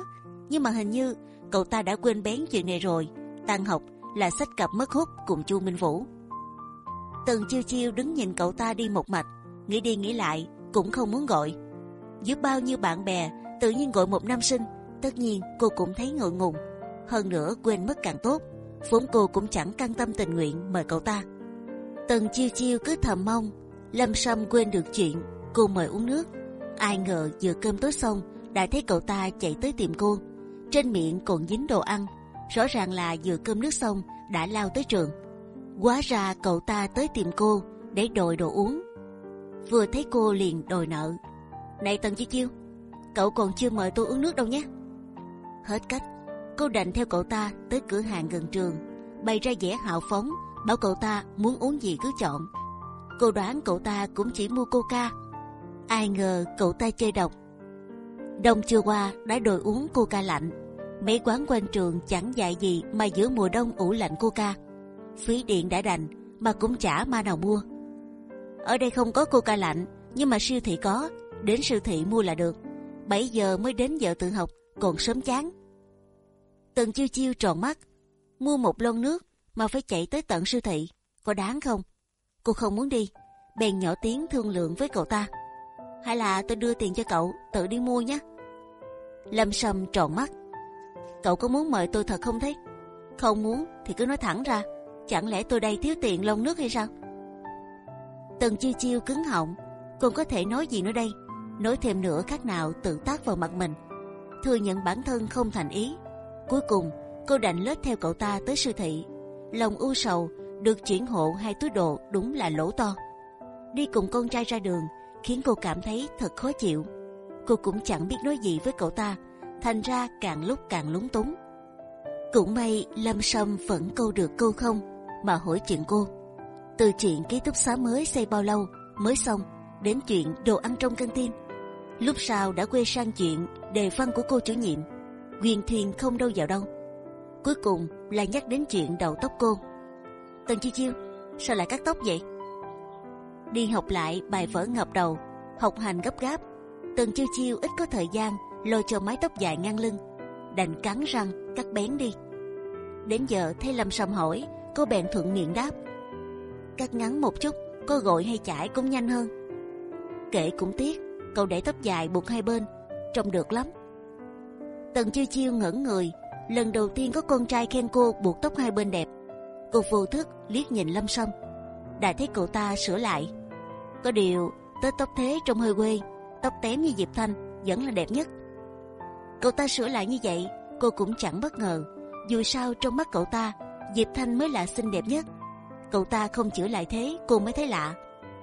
nhưng mà hình như cậu ta đã quên bén chuyện này rồi tan học là sách cặp mất hút cùng chu minh vũ tần chiêu chiêu đứng nhìn cậu ta đi một mạch nghĩ đi nghĩ lại cũng không muốn gọi. Giữa bao nhiêu bạn bè, tự nhiên gọi một nam sinh, tất nhiên cô cũng thấy ngượng ngùng. Hơn nữa quên mất càng tốt, vốn cô cũng chẳng căng tâm tình nguyện mời cậu ta. Tần chiêu chiêu cứ thầm mong, lâm sâm quên được chuyện, cô mời uống nước. Ai ngờ vừa cơm tối xong, đã thấy cậu ta chạy tới tìm cô. Trên miệng còn dính đồ ăn, rõ ràng là vừa cơm nước xong, đã lao tới trường. Quá ra cậu ta tới tìm cô để đòi đồ uống. Vừa thấy cô liền đòi nợ. Này Tần Chi Chiêu, cậu còn chưa mời tôi uống nước đâu nhé. Hết cách, cô đành theo cậu ta tới cửa hàng gần trường, bày ra vẻ hào phóng, bảo cậu ta muốn uống gì cứ chọn. Cô đoán cậu ta cũng chỉ mua coca. Ai ngờ cậu ta chơi độc. Đông chưa qua đã đòi uống coca lạnh mấy quán quanh trường chẳng dạy gì mà giữa mùa đông ủ lạnh coca phí điện đã đành mà cũng chả ma nào mua ở đây không có coca lạnh, nhưng mà siêu thị có, đến siêu thị mua là được 7 giờ mới đến giờ tự học, còn sớm chán tần chiêu chiêu tròn mắt, mua một lon nước mà phải chạy tới tận siêu thị, có đáng không cô không muốn đi, bèn nhỏ tiếng thương lượng với cậu ta hay là tôi đưa tiền cho cậu, tự đi mua nhé lâm sâm tròn mắt, cậu có muốn mời tôi thật không thế? Không muốn thì cứ nói thẳng ra. Chẳng lẽ tôi đây thiếu tiền lon nước hay sao? Tần chiêu chiêu cứng họng, còn có thể nói gì nữa đây? Nói thêm nữa khác nào tự tác vào mặt mình. Thừa nhận bản thân không thành ý. Cuối cùng cô đành lết theo cậu ta tới siêu thị. Lòng u sầu được chuyển hộ hai túi đồ đúng là lỗ to. Đi cùng con trai ra đường khiến cô cảm thấy thật khó chịu. Cô cũng chẳng biết nói gì với cậu ta thành ra càng lúc càng lúng túng. Cũng may Lâm Sâm vẫn câu được câu không mà hỏi chuyện cô. Từ chuyện ký túc xá mới xây bao lâu mới xong đến chuyện đồ ăn trong căng tin. Lúc sau đã quay sang chuyện đề văn của cô chủ nhiệm. Quyền thiền không đâu vào đâu. Cuối cùng là nhắc đến chuyện đầu tóc cô. Tần Chi Chiêu, sao lại cắt tóc vậy? Đi học lại bài vở ngập đầu, học hành gấp gáp. Tần Chiêu Chiêu ít có thời gian lôi cho mái tóc dài ngang lưng, đành cắn răng cắt bén đi. Đến giờ thấy Lâm Sầm hỏi, cô bèn thuận miệng đáp: cắt ngắn một chút, có gội hay chải cũng nhanh hơn. Kể cũng tiếc, cậu để tóc dài buộc hai bên, trông được lắm. Tần chiêu chiêu ngẩn người, lần đầu tiên có con trai khen cô buộc tóc hai bên đẹp. Cô vô thức liếc nhìn Lâm Sâm, đã thấy cậu ta sửa lại. Có điều tết tóc thế trong hơi quê, tóc tém như Diệp Thanh vẫn là đẹp nhất. Cậu ta sửa lại như vậy, cô cũng chẳng bất ngờ. Dù sao trong mắt cậu ta, Diệp Thanh mới là xinh đẹp nhất. Cậu ta không chữa lại thế, cô mới thấy lạ.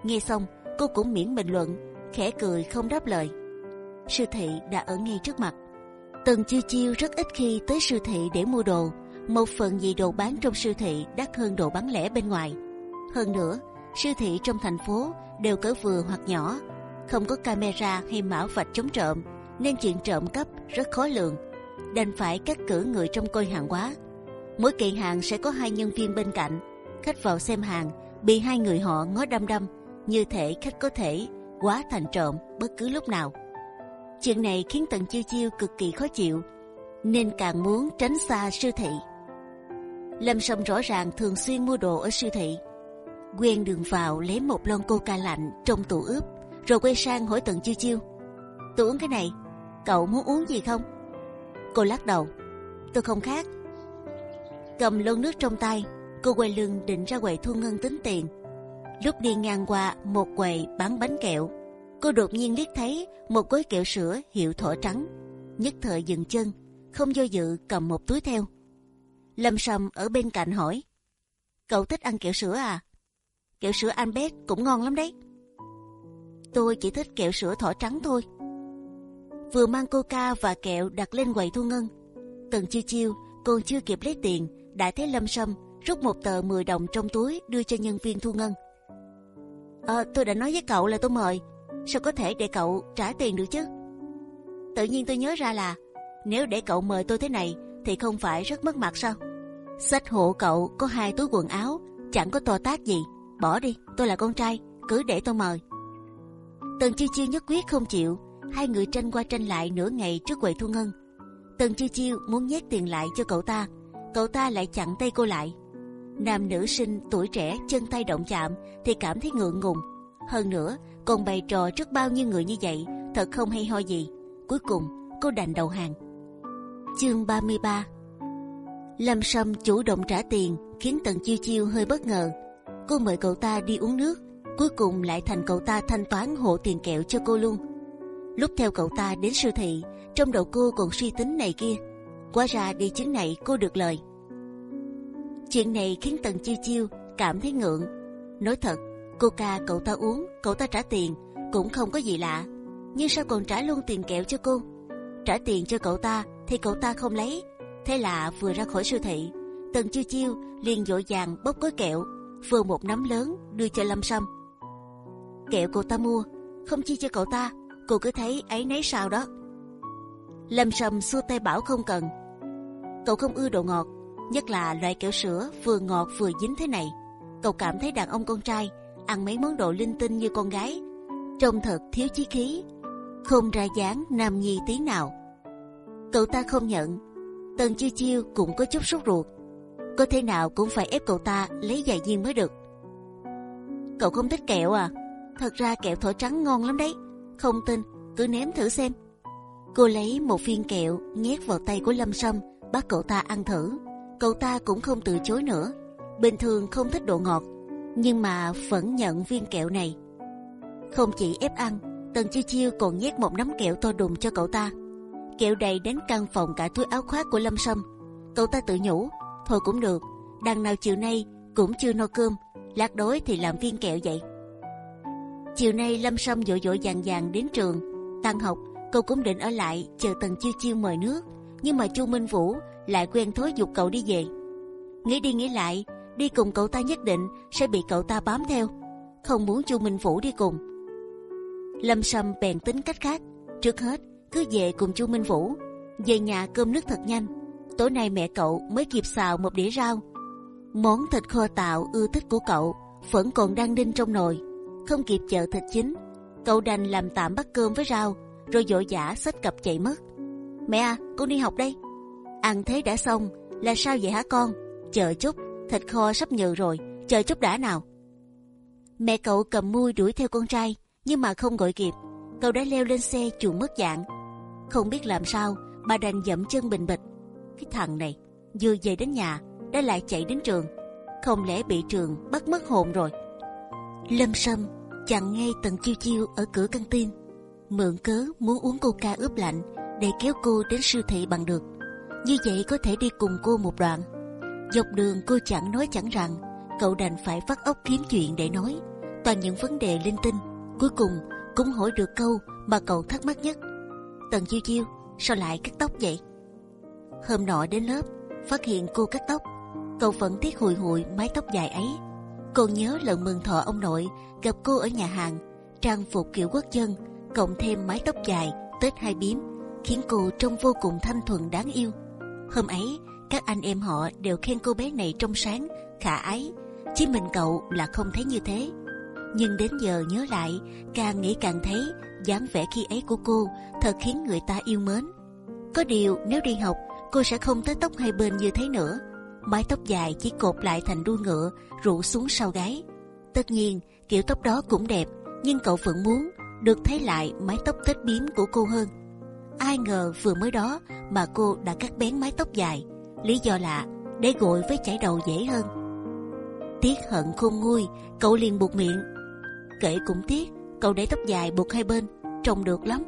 Nghe xong, cô cũng miễn bình luận, khẽ cười không đáp lời. Siêu thị đã ở ngay trước mặt. Tần chiêu chiêu rất ít khi tới siêu thị để mua đồ. Một phần vì đồ bán trong siêu thị đắt hơn đồ bán lẻ bên ngoài. Hơn nữa, siêu thị trong thành phố đều cỡ vừa hoặc nhỏ, không có camera hay mã vạch chống trộm, nên chuyện trộm cắp rất khó lường. Đành phải cắt cử người trong coi hàng hóa. Mỗi kiện hàng sẽ có hai nhân viên bên cạnh. Khách vào xem hàng bị hai người họ ngó đăm đăm, như thể khách có thể quá thành trộm bất cứ lúc nào. Chuyện này khiến Tần Chiêu Chiêu cực kỳ khó chịu, nên càng muốn tránh xa siêu thị. Lâm Sâm rõ ràng thường xuyên mua đồ ở siêu thị, quen đường vào lấy một lon coca lạnh trong tủ ướp, rồi quay sang hỏi Tần Chiêu Chiêu: tôi uống cái này, cậu muốn uống gì không? Cô lắc đầu, tôi không khác. Cầm lon nước trong tay, cô quay lưng định ra quầy thu ngân tính tiền. Lúc đi ngang qua một quầy bán bánh kẹo, cô đột nhiên liếc thấy một gói kẹo sữa hiệu thỏ trắng, nhất thời dừng chân, không do dự cầm một túi theo. Lâm Sâm ở bên cạnh hỏi, cậu thích ăn kẹo sữa à? Kẹo sữa Albert cũng ngon lắm đấy. Tôi chỉ thích kẹo sữa thỏ trắng thôi. Vừa mang coca và kẹo đặt lên quầy thu ngân, Tần chiêu chiêu còn chưa kịp lấy tiền đã thấy Lâm Sâm rút một tờ 10 đồng trong túi đưa cho nhân viên thu ngân. À, tôi đã nói với cậu là tôi mời, sao có thể để cậu trả tiền được chứ? Tự nhiên tôi nhớ ra là nếu để cậu mời tôi thế này thì không phải rất mất mặt sao? Sách hộ cậu có hai túi quần áo, chẳng có to tác gì. Bỏ đi, tôi là con trai, cứ để tôi mời. Tần chiêu chiêu nhất quyết không chịu, hai người tranh qua tranh lại nửa ngày trước quầy thu ngân. Tần chiêu chiêu muốn nhét tiền lại cho cậu ta, cậu ta lại chặn tay cô lại. Nam nữ sinh tuổi trẻ chân tay động chạm thì cảm thấy ngượng ngùng. Hơn nữa còn bày trò trước bao nhiêu người như vậy, thật không hay ho gì. Cuối cùng cô đành đầu hàng. Chương 33 Lâm Sâm chủ động trả tiền khiến Tần Chiêu Chiêu hơi bất ngờ. Cô mời cậu ta đi uống nước, cuối cùng lại thành cậu ta thanh toán hộ tiền kẹo cho cô luôn. Lúc theo cậu ta đến siêu thị, trong đầu cô còn suy tính này kia. Quá ra đi chuyến này cô được lời. Chuyện này khiến Tần Chiêu Chiêu cảm thấy ngượng. Nói thật, coca cậu ta uống, cậu ta trả tiền cũng không có gì lạ. Nhưng sao còn trả luôn tiền kẹo cho cô? Trả tiền cho cậu ta thì cậu ta không lấy. Thế là vừa ra khỏi siêu thị, Tần Chiêu Chiêu liền dội vàng bóc gói kẹo, vừa một nắm lớn đưa cho Lâm Sâm. Kẹo cô ta mua, không chi cho cậu ta, cô cứ thấy ấy nấy sao đó. Lâm Sâm xua tay bảo không cần. Cậu không ưa đồ ngọt, nhất là loại kẹo sữa vừa ngọt vừa dính thế này. Cậu cảm thấy đàn ông con trai ăn mấy món đồ linh tinh như con gái, trông thật thiếu chí khí, không ra dáng nam nhi tí nào. Cậu ta không nhận. Tần chiêu chiêu cũng có chút sốt ruột. Có thế nào cũng phải ép cậu ta lấy vài viên mới được. Cậu không thích kẹo à? Thật ra kẹo thổi trắng ngon lắm đấy. Không tin, cứ ném thử xem. Cô lấy một viên kẹo nhét vào tay của Lâm Sâm, bắt cậu ta ăn thử. Cậu ta cũng không từ chối nữa. Bình thường không thích độ ngọt, nhưng mà vẫn nhận viên kẹo này. Không chỉ ép ăn, Tần Chiêu Chiêu còn nhét một nắm kẹo to đùng cho cậu ta. Kẹo đầy đến căn phòng cả túi áo khoác của Lâm Sâm. Cậu ta tự nhủ, thôi cũng được, đằng nào chiều nay cũng chưa no cơm, lát đói thì làm viên kẹo vậy. Chiều nay Lâm Sâm dội dội vàng vàng đến trường, tan học, cậu cũng định ở lại chờ Tần Chiêu Chiêu mời nước, nhưng mà Chu Minh Vũ lại quen thói dục cậu đi về. Nghĩ đi nghĩ lại, đi cùng cậu ta nhất định sẽ bị cậu ta bám theo, không muốn Chu Minh Vũ đi cùng. Lâm Sâm bèn tính cách khác, trước hết cứ về cùng Chu Minh Vũ, về nhà cơm nước thật nhanh. Tối nay mẹ cậu mới kịp xào một đĩa rau, món thịt kho tạo ưa thích của cậu vẫn còn đang đinh trong nồi, không kịp chờ thịt chín, cậu đành làm tạm bát cơm với rau, rồi vội vã xách cặp chạy mất. Mẹ à, con đi học đây. Ăn thế đã xong, là sao vậy hả con? Chờ chút, thịt kho sắp nhừ rồi, chờ chút đã nào. Mẹ cậu cầm mui đuổi theo con trai, nhưng mà không gọi kịp. cậu đã leo lên xe chuồn mất dạng. Không biết làm sao, bà đành dậm chân bình bịch. Cái thằng này vừa về đến nhà đã lại chạy đến trường, không lẽ bị trường bắt mất hồn rồi? Lâm Sâm chặn ngay tần chiêu chiêu ở cửa căng tin, mượn cớ muốn uống coca ướp lạnh để kéo cô đến siêu thị bằng được. Như vậy có thể đi cùng cô một đoạn. Dọc đường cô chẳng nói chẳng rằng, cậu đành phải vắt óc kiếm chuyện để nói, toàn những vấn đề linh tinh. Cuối cùng cũng hỏi được câu mà cậu thắc mắc nhất. Tần chiêu chiêu sao lại cắt tóc vậy? Hôm nọ đến lớp phát hiện cô cắt tóc, cậu vẫn tiếc hùi hụi mái tóc dài ấy. Còn nhớ lần mừng thọ ông nội gặp cô ở nhà hàng, trang phục kiểu quốc dân, cộng thêm mái tóc dài, tết hai bím, khiến cô trông vô cùng thanh thuần đáng yêu. Hôm ấy, các anh em họ đều khen cô bé này trong sáng, khả ái, chỉ mình cậu là không thấy như thế. Nhưng đến giờ nhớ lại, càng nghĩ càng thấy dáng vẻ khi ấy của cô thật khiến người ta yêu mến. Có điều nếu đi học, cô sẽ không tới tóc hai bên như thế nữa. Mái tóc dài chỉ cột lại thành đuôi ngựa, rụ xuống sau gáy. Tất nhiên, kiểu tóc đó cũng đẹp, nhưng cậu vẫn muốn được thấy lại mái tóc tết biếm của cô hơn. Ai ngờ vừa mới đó mà cô đã cắt bén mái tóc dài, lý do là để gội với chải đầu dễ hơn. Tiếc hận khôn nguôi, cậu liền buộc miệng. Kể cũng tiếc, cậu để tóc dài buộc hai bên, trông được lắm.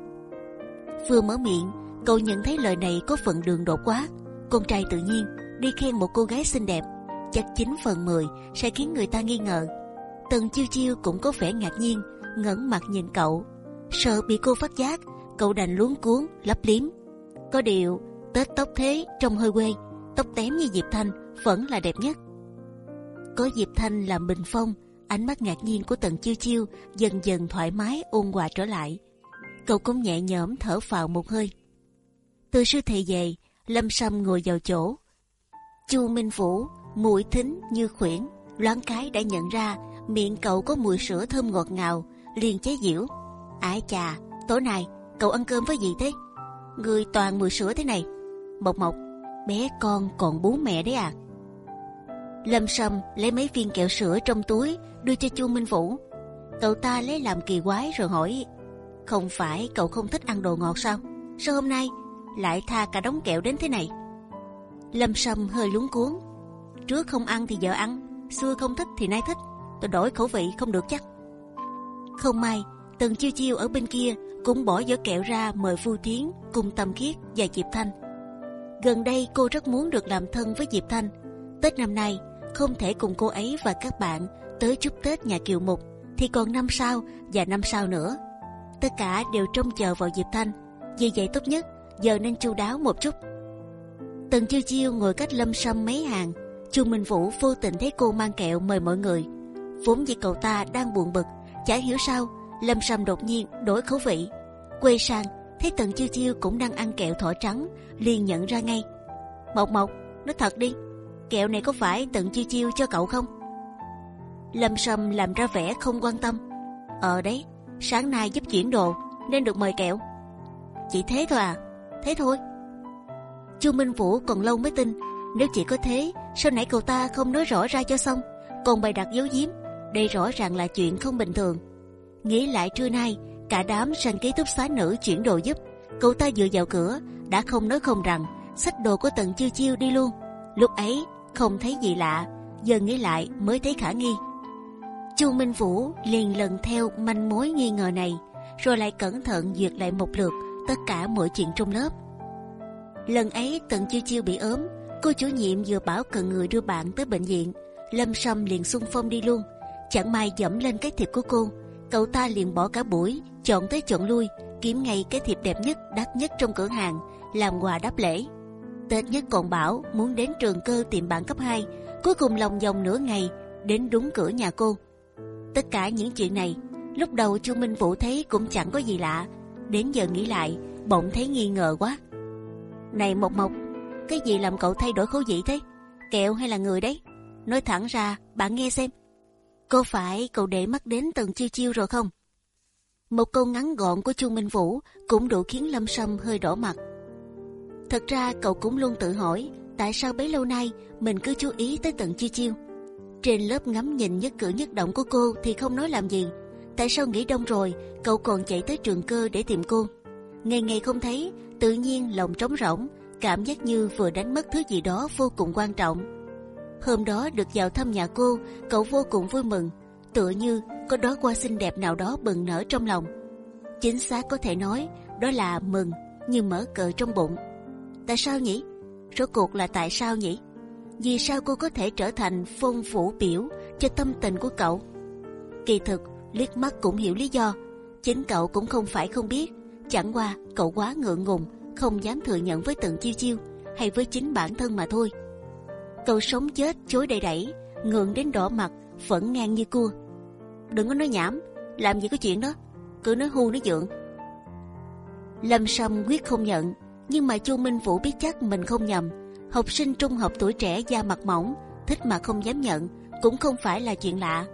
Vừa mở miệng, cậu nhận thấy lời này có phần đường đột quá. Con trai tự nhiên đi khen một cô gái xinh đẹp, chắc chín phần mười sẽ khiến người ta nghi ngờ. Tần chiêu chiêu cũng có vẻ ngạc nhiên, ngẩng mặt nhìn cậu, sợ bị cô phát giác, cậu đành luống cuốn lấp liếm. Có điều tết tóc thế trông hơi quê, tóc tém như Diệp Thanh vẫn là đẹp nhất. Có Diệp Thanh làm bình phong, ánh mắt ngạc nhiên của Tần chiêu chiêu dần dần thoải mái ôn hòa trở lại. Cậu cũng nhẹ nhõm thở phào một hơi. Từ sư thầy về, Lâm Sâm ngồi vào chỗ. Chu Minh Vũ mũi thính như khuyển, loáng cái đã nhận ra miệng cậu có mùi sữa thơm ngọt ngào, liền chế giễu. Ái chà, tối nay cậu ăn cơm với gì thế? Người toàn mùi sữa thế này. Mộc Mộc, bé con còn bú mẹ đấy à? Lâm Sâm lấy mấy viên kẹo sữa trong túi đưa cho Chu Minh Vũ. Cậu ta lấy làm kỳ quái rồi hỏi: không phải cậu không thích ăn đồ ngọt sao? Sao hôm nay lại tha cả đống kẹo đến thế này? Lâm Sâm hơi lúng cuốn. Trước không ăn thì giờ ăn, xưa không thích thì nay thích. Tôi đổi khẩu vị không được chắc. Không may, Tần Chiêu Chiêu ở bên kia cũng bỏ dở kẹo ra mời Phu Thiến cùng Tâm Khiết và Diệp Thanh. Gần đây cô rất muốn được làm thân với Diệp Thanh. Tết năm nay không thể cùng cô ấy và các bạn tới chúc Tết nhà Kiều Mục, thì còn năm sau và năm sau nữa. Tất cả đều trông chờ vào Diệp Thanh. Vì vậy tốt nhất giờ nên chu đáo một chút. Tần Chiêu Chiêu ngồi cách Lâm Sâm mấy hàng. Chu Minh Vũ vô tình thấy cô mang kẹo mời mọi người. Vốn vì cậu ta đang buồn bực, chả hiểu sao Lâm Sâm đột nhiên đổi khẩu vị, quay sang thấy Tần Chiêu Chiêu cũng đang ăn kẹo thỏ trắng, liền nhận ra ngay. Mộc Mộc, nói thật đi, kẹo này có phải Tần Chiêu Chiêu cho cậu không? Lâm Sâm làm ra vẻ không quan tâm. Ờ đấy, sáng nay giúp chuyển đồ nên được mời kẹo. Chỉ thế thôi à? Thế thôi. Chu Minh Vũ còn lâu mới tin. Nếu chỉ có thế, sao nãy cậu ta không nói rõ ra cho xong, còn bày đặt dấu giếm? Đây rõ ràng là chuyện không bình thường. Nghĩ lại trưa nay, cả đám sang ký túc xá nữ chuyển đồ giúp. Cậu ta vừa vào cửa đã không nói không rằng sách đồ của tần chiêu chiêu đi luôn. Lúc ấy không thấy gì lạ, giờ nghĩ lại mới thấy khả nghi. Chu Minh Vũ liền lần theo manh mối nghi ngờ này, rồi lại cẩn thận duyệt lại một lượt tất cả mọi chuyện trong lớp. Lần ấy Tần Chiêu Chiêu bị ốm, cô chủ nhiệm vừa bảo cần người đưa bạn tới bệnh viện, Lâm Sâm liền xung phong đi luôn. Chẳng may dẫm lên cái thiệp của cô, cậu ta liền bỏ cả buổi chọn tới chọn lui, kiếm ngay cái thiệp đẹp nhất, đắt nhất trong cửa hàng làm quà đáp lễ. Tết nhất còn bảo muốn đến trường cơ tìm bạn cấp 2 cuối cùng lòng vòng nửa ngày đến đúng cửa nhà cô. Tất cả những chuyện này lúc đầu chu Minh Vũ thấy cũng chẳng có gì lạ, đến giờ nghĩ lại bỗng thấy nghi ngờ quá. Này Mộc Mộc, cái gì làm cậu thay đổi khẩu vị thế? Kẹo hay là người đấy? Nói thẳng ra, bạn nghe xem. Có phải cậu để mắt đến Tần chiêu chiêu rồi không? Một câu ngắn gọn của Chu Minh Vũ cũng đủ khiến Lâm Sâm hơi đỏ mặt. Thật ra cậu cũng luôn tự hỏi tại sao bấy lâu nay mình cứ chú ý tới Tần chiêu chiêu. Trên lớp ngắm nhìn nhất cử nhất động của cô thì không nói làm gì, Tại sao nghỉ đông rồi cậu còn chạy tới trường cơ để tìm cô? Ngày ngày không thấy, tự nhiên lòng trống rỗng, cảm giác như vừa đánh mất thứ gì đó vô cùng quan trọng. Hôm đó được vào thăm nhà cô, cậu vô cùng vui mừng, tựa như có đóa hoa xinh đẹp nào đó bừng nở trong lòng. Chính xác có thể nói đó là mừng như mở cờ trong bụng. Tại sao nhỉ? Rốt cuộc là tại sao nhỉ? Vì sao cô có thể trở thành phong phủ biểu cho tâm tình của cậu? Kỳ thực liếc mắt cũng hiểu lý do. Chính cậu cũng không phải không biết, chẳng qua cậu quá ngượng ngùng, không dám thừa nhận với từng chiêu chiêu hay với chính bản thân mà thôi câu sống chết chối đầy đẩy, ngượng đến đỏ mặt, vẫn ngang như cua. Đừng có nói nhảm, làm gì có chuyện đó, cứ nói hu nói dượng. Lâm Sâm quyết không nhận, nhưng mà Chu Minh Vũ biết chắc mình không nhầm. Học sinh trung học tuổi trẻ da mặt mỏng, thích mà không dám nhận, cũng không phải là chuyện lạ.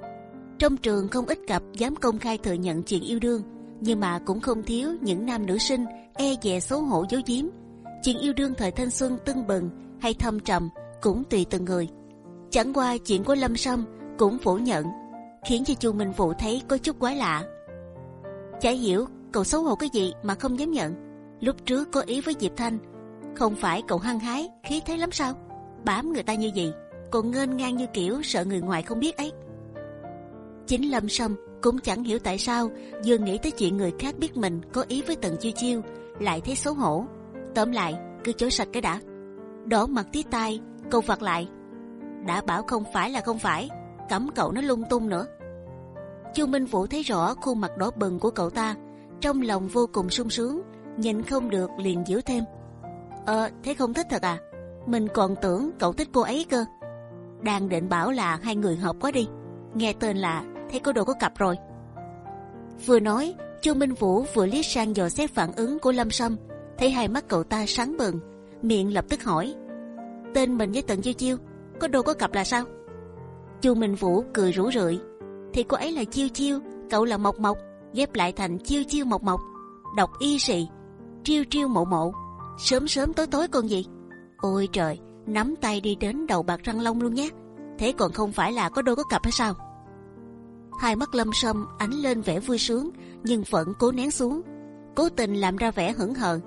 Trong trường không ít cặp dám công khai thừa nhận chuyện yêu đương, nhưng mà cũng không thiếu những nam nữ sinh e dè xấu hổ giấu giếm. Chuyện yêu đương thời thanh xuân tưng bừng hay thâm trầm cũng tùy từng người. Chẳng qua chuyện của Lâm Sâm cũng phủ nhận, khiến cho Chu Minh Vũ thấy có chút quái lạ. Chả hiểu cậu xấu hổ cái gì mà không dám nhận. Lúc trước có ý với Diệp Thanh, không phải cậu hăng hái khí thế lắm sao? Bám người ta như gì, còn ngên ngang như kiểu sợ người ngoài không biết ấy. Chính Lâm Sâm cũng chẳng hiểu tại sao vừa nghĩ tới chuyện người khác biết mình có ý với Tần Chiêu Chiêu lại thấy xấu hổ. Tóm lại cứ chối sạch cái đã. Đỏ mặt tí tai, câu phạt lại. đã bảo không phải là không phải, cấm cậu nó lung tung nữa. Chu Minh Vũ thấy rõ khuôn mặt đỏ bừng của cậu ta, trong lòng vô cùng sung sướng, nhìn không được liền giễu thêm. Ờ, thế không thích thật à? Mình còn tưởng cậu thích cô ấy cơ. Đang định bảo là hai người hợp quá đi. Nghe tên là thấy có đồ có cặp rồi. Vừa nói, Chu Minh Vũ vừa liếc sang dò xét phản ứng của Lâm Sâm, thấy hai mắt cậu ta sáng bừng, miệng lập tức hỏi: tên mình với tận Chiêu Chiêu có đồ có cặp là sao? Chu Minh Vũ cười rủ rượi, thì cô ấy là Chiêu Chiêu, cậu là Mộc Mộc, ghép lại thành Chiêu Chiêu Mộc Mộc, đọc y sĩ, Triêu Triêu Mộ Mộ, sớm sớm tối tối con gì? Ôi trời, nắm tay đi đến đầu bạc răng long luôn nhé. Thế còn không phải là có đôi có cặp hay sao? Hai mắt Lâm Sâm ánh lên vẻ vui sướng, nhưng vẫn cố nén xuống, cố tình làm ra vẻ hững hờ.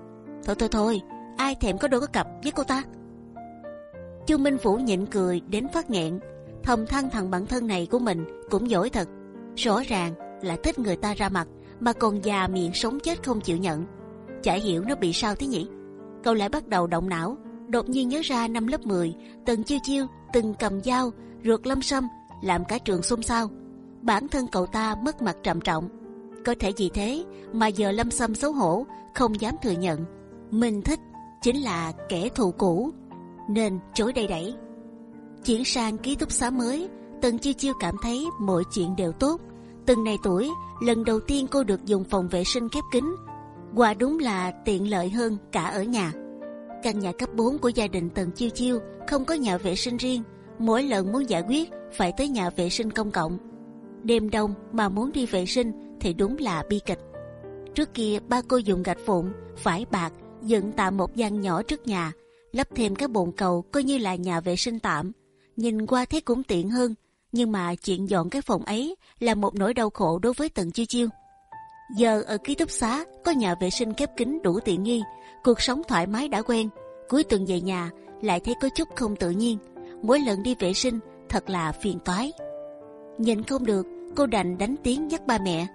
Thôi thôi thôi, ai thèm có đôi có cặp với cô ta? Chu Minh Vũ nhịn cười đến phát nghẹn, thầm than thằng bản thân này của mình cũng giỏi thật, rõ ràng là thích người ta ra mặt mà còn già miệng sống chết không chịu nhận. Chả hiểu nó bị sao thế nhỉ? Cậu lại bắt đầu động não, đột nhiên nhớ ra năm lớp 10 từng chiêu chiêu từng cầm dao rượt lâm sâm làm cả trường xôn xao bản thân cậu ta mất mặt trầm trọng. Có thể vì thế mà giờ Lâm Sâm xấu hổ, không dám thừa nhận mình thích chính là kẻ thù cũ, nên chối đầy đẩy. Chuyển sang ký túc xá mới, Tần Chiêu Chiêu cảm thấy mọi chuyện đều tốt. Từng này tuổi, lần đầu tiên cô được dùng phòng vệ sinh khép kín, quả đúng là tiện lợi hơn cả ở nhà. Căn nhà cấp 4 của gia đình Tần Chiêu Chiêu không có nhà vệ sinh riêng, mỗi lần muốn giải quyết phải tới nhà vệ sinh công cộng đêm đông mà muốn đi vệ sinh thì đúng là bi kịch. Trước kia ba cô dùng gạch vụn, phải bạc dựng tạm một gian nhỏ trước nhà, lắp thêm cái bồn cầu coi như là nhà vệ sinh tạm. Nhìn qua thấy cũng tiện hơn, nhưng mà chuyện dọn cái phòng ấy là một nỗi đau khổ đối với tận chiêu chiêu. Giờ ở ký túc xá có nhà vệ sinh khép kín đủ tiện nghi, cuộc sống thoải mái đã quen. Cuối tuần về nhà lại thấy có chút không tự nhiên. Mỗi lần đi vệ sinh thật là phiền toái. Nhìn không được, cô đành đánh tiếng nhắc ba mẹ.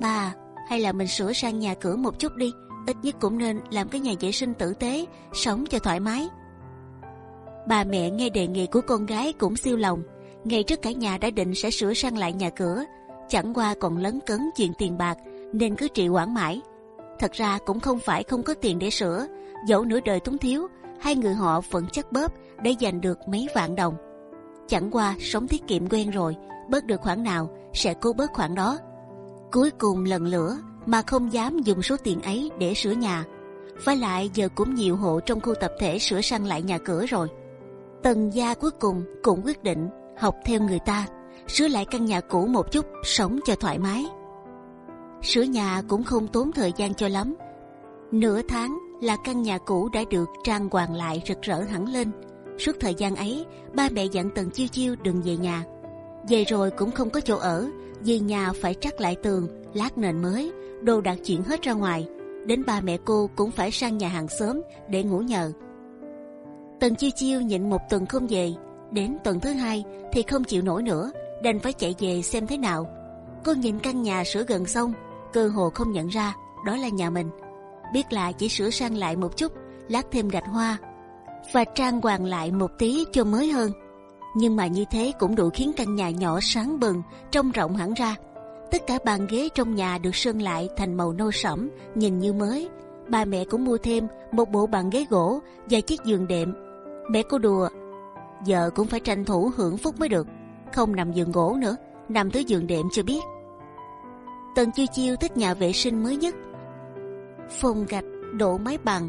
Ba, hay là mình sửa sang nhà cửa một chút đi, ít nhất cũng nên làm cái nhà vệ sinh tử tế, sống cho thoải mái. Bà mẹ nghe đề nghị của con gái cũng siêu lòng. Ngày trước cả nhà đã định sẽ sửa sang lại nhà cửa, chẳng qua còn lấn cấn chuyện tiền bạc nên cứ trì hoãn mãi. Thật ra cũng không phải không có tiền để sửa, dẫu nửa đời túng thiếu, hai người họ vẫn chắc bóp để giành được mấy vạn đồng. Chẳng qua sống tiết kiệm quen rồi, bớt được khoản nào sẽ cố bớt khoản đó. Cuối cùng lần lửa mà không dám dùng số tiền ấy để sửa nhà. Phải lại giờ cũng nhiều hộ trong khu tập thể sửa sang lại nhà cửa rồi. Tần gia cuối cùng cũng quyết định học theo người ta, sửa lại căn nhà cũ một chút, sống cho thoải mái. Sửa nhà cũng không tốn thời gian cho lắm. Nửa tháng là căn nhà cũ đã được trang hoàng lại rực rỡ hẳn lên. Suốt thời gian ấy, ba mẹ dặn Tần Chiêu Chiêu đừng về nhà về rồi cũng không có chỗ ở, vì nhà phải trắc lại tường, lát nền mới, đồ đạc chuyển hết ra ngoài. Đến ba mẹ cô cũng phải sang nhà hàng xóm để ngủ nhờ. Tần chiêu chiêu nhịn một tuần không về, đến tuần thứ hai thì không chịu nổi nữa, đành phải chạy về xem thế nào. Cô nhìn căn nhà sửa gần xong, cơ hồ không nhận ra đó là nhà mình. Biết là chỉ sửa sang lại một chút, lát thêm gạch hoa và trang hoàng lại một tí cho mới hơn. Nhưng mà như thế cũng đủ khiến căn nhà nhỏ sáng bừng, trông rộng hẳn ra. Tất cả bàn ghế trong nhà được sơn lại thành màu nâu sẫm, nhìn như mới. Ba mẹ cũng mua thêm một bộ bàn ghế gỗ và chiếc giường đệm. Mẹ cô đùa, vợ cũng phải tranh thủ hưởng phúc mới được, không nằm giường gỗ nữa, nằm thứ giường đệm cho biết. Tần chiêu chiêu thích nhà vệ sinh mới nhất, phồng gạch đổ mái bằng,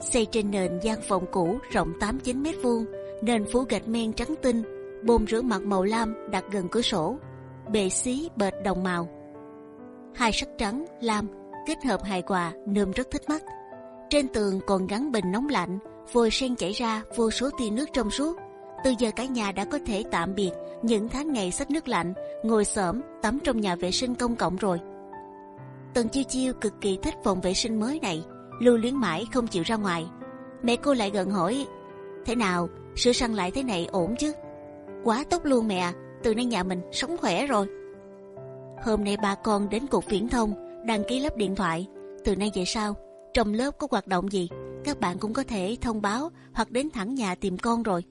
xây trên nền gian phòng cũ rộng 8-9 mét vuông, nền phủ gạch men trắng tinh, bồn rửa mặt màu lam đặt gần cửa sổ, bệ xí bệt đồng màu, hai sắc trắng lam kết hợp hài hòa nơm rất thích mắt. Trên tường còn gắn bình nóng lạnh, vòi sen chảy ra vô số tia nước trong suốt. Từ giờ cả nhà đã có thể tạm biệt những tháng ngày xách nước lạnh, ngồi xổm tắm trong nhà vệ sinh công cộng rồi. Tần chiêu chiêu cực kỳ thích phòng vệ sinh mới này, lưu luyến mãi không chịu ra ngoài. Mẹ cô lại gần hỏi, thế nào, sửa sang lại thế này ổn chứ? Quá tốt luôn mẹ, từ nay nhà mình sống khỏe rồi. Hôm nay ba con đến cục viễn thông đăng ký lớp điện thoại. Từ nay về sau, trong lớp có hoạt động gì, các bạn cũng có thể thông báo hoặc đến thẳng nhà tìm con rồi.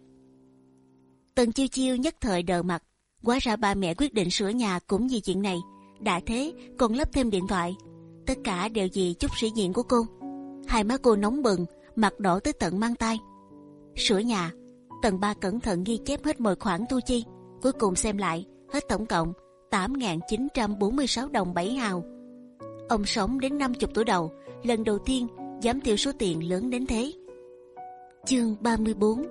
Tần chiêu chiêu nhất thời đờ mặt, quá ra ba mẹ quyết định sửa nhà cũng vì chuyện này. đã thế còn lắp thêm điện thoại, tất cả đều vì chút sĩ diện của cô. Hai má cô nóng bừng, mặt đỏ tới tận mang tay. Sửa nhà, tần ba cẩn thận ghi chép hết mọi khoản thu chi, cuối cùng xem lại hết tổng cộng 8.946 đồng 7 hào. Ông sống đến 50 tuổi đầu, lần đầu tiên dám tiêu số tiền lớn đến thế. Chương 34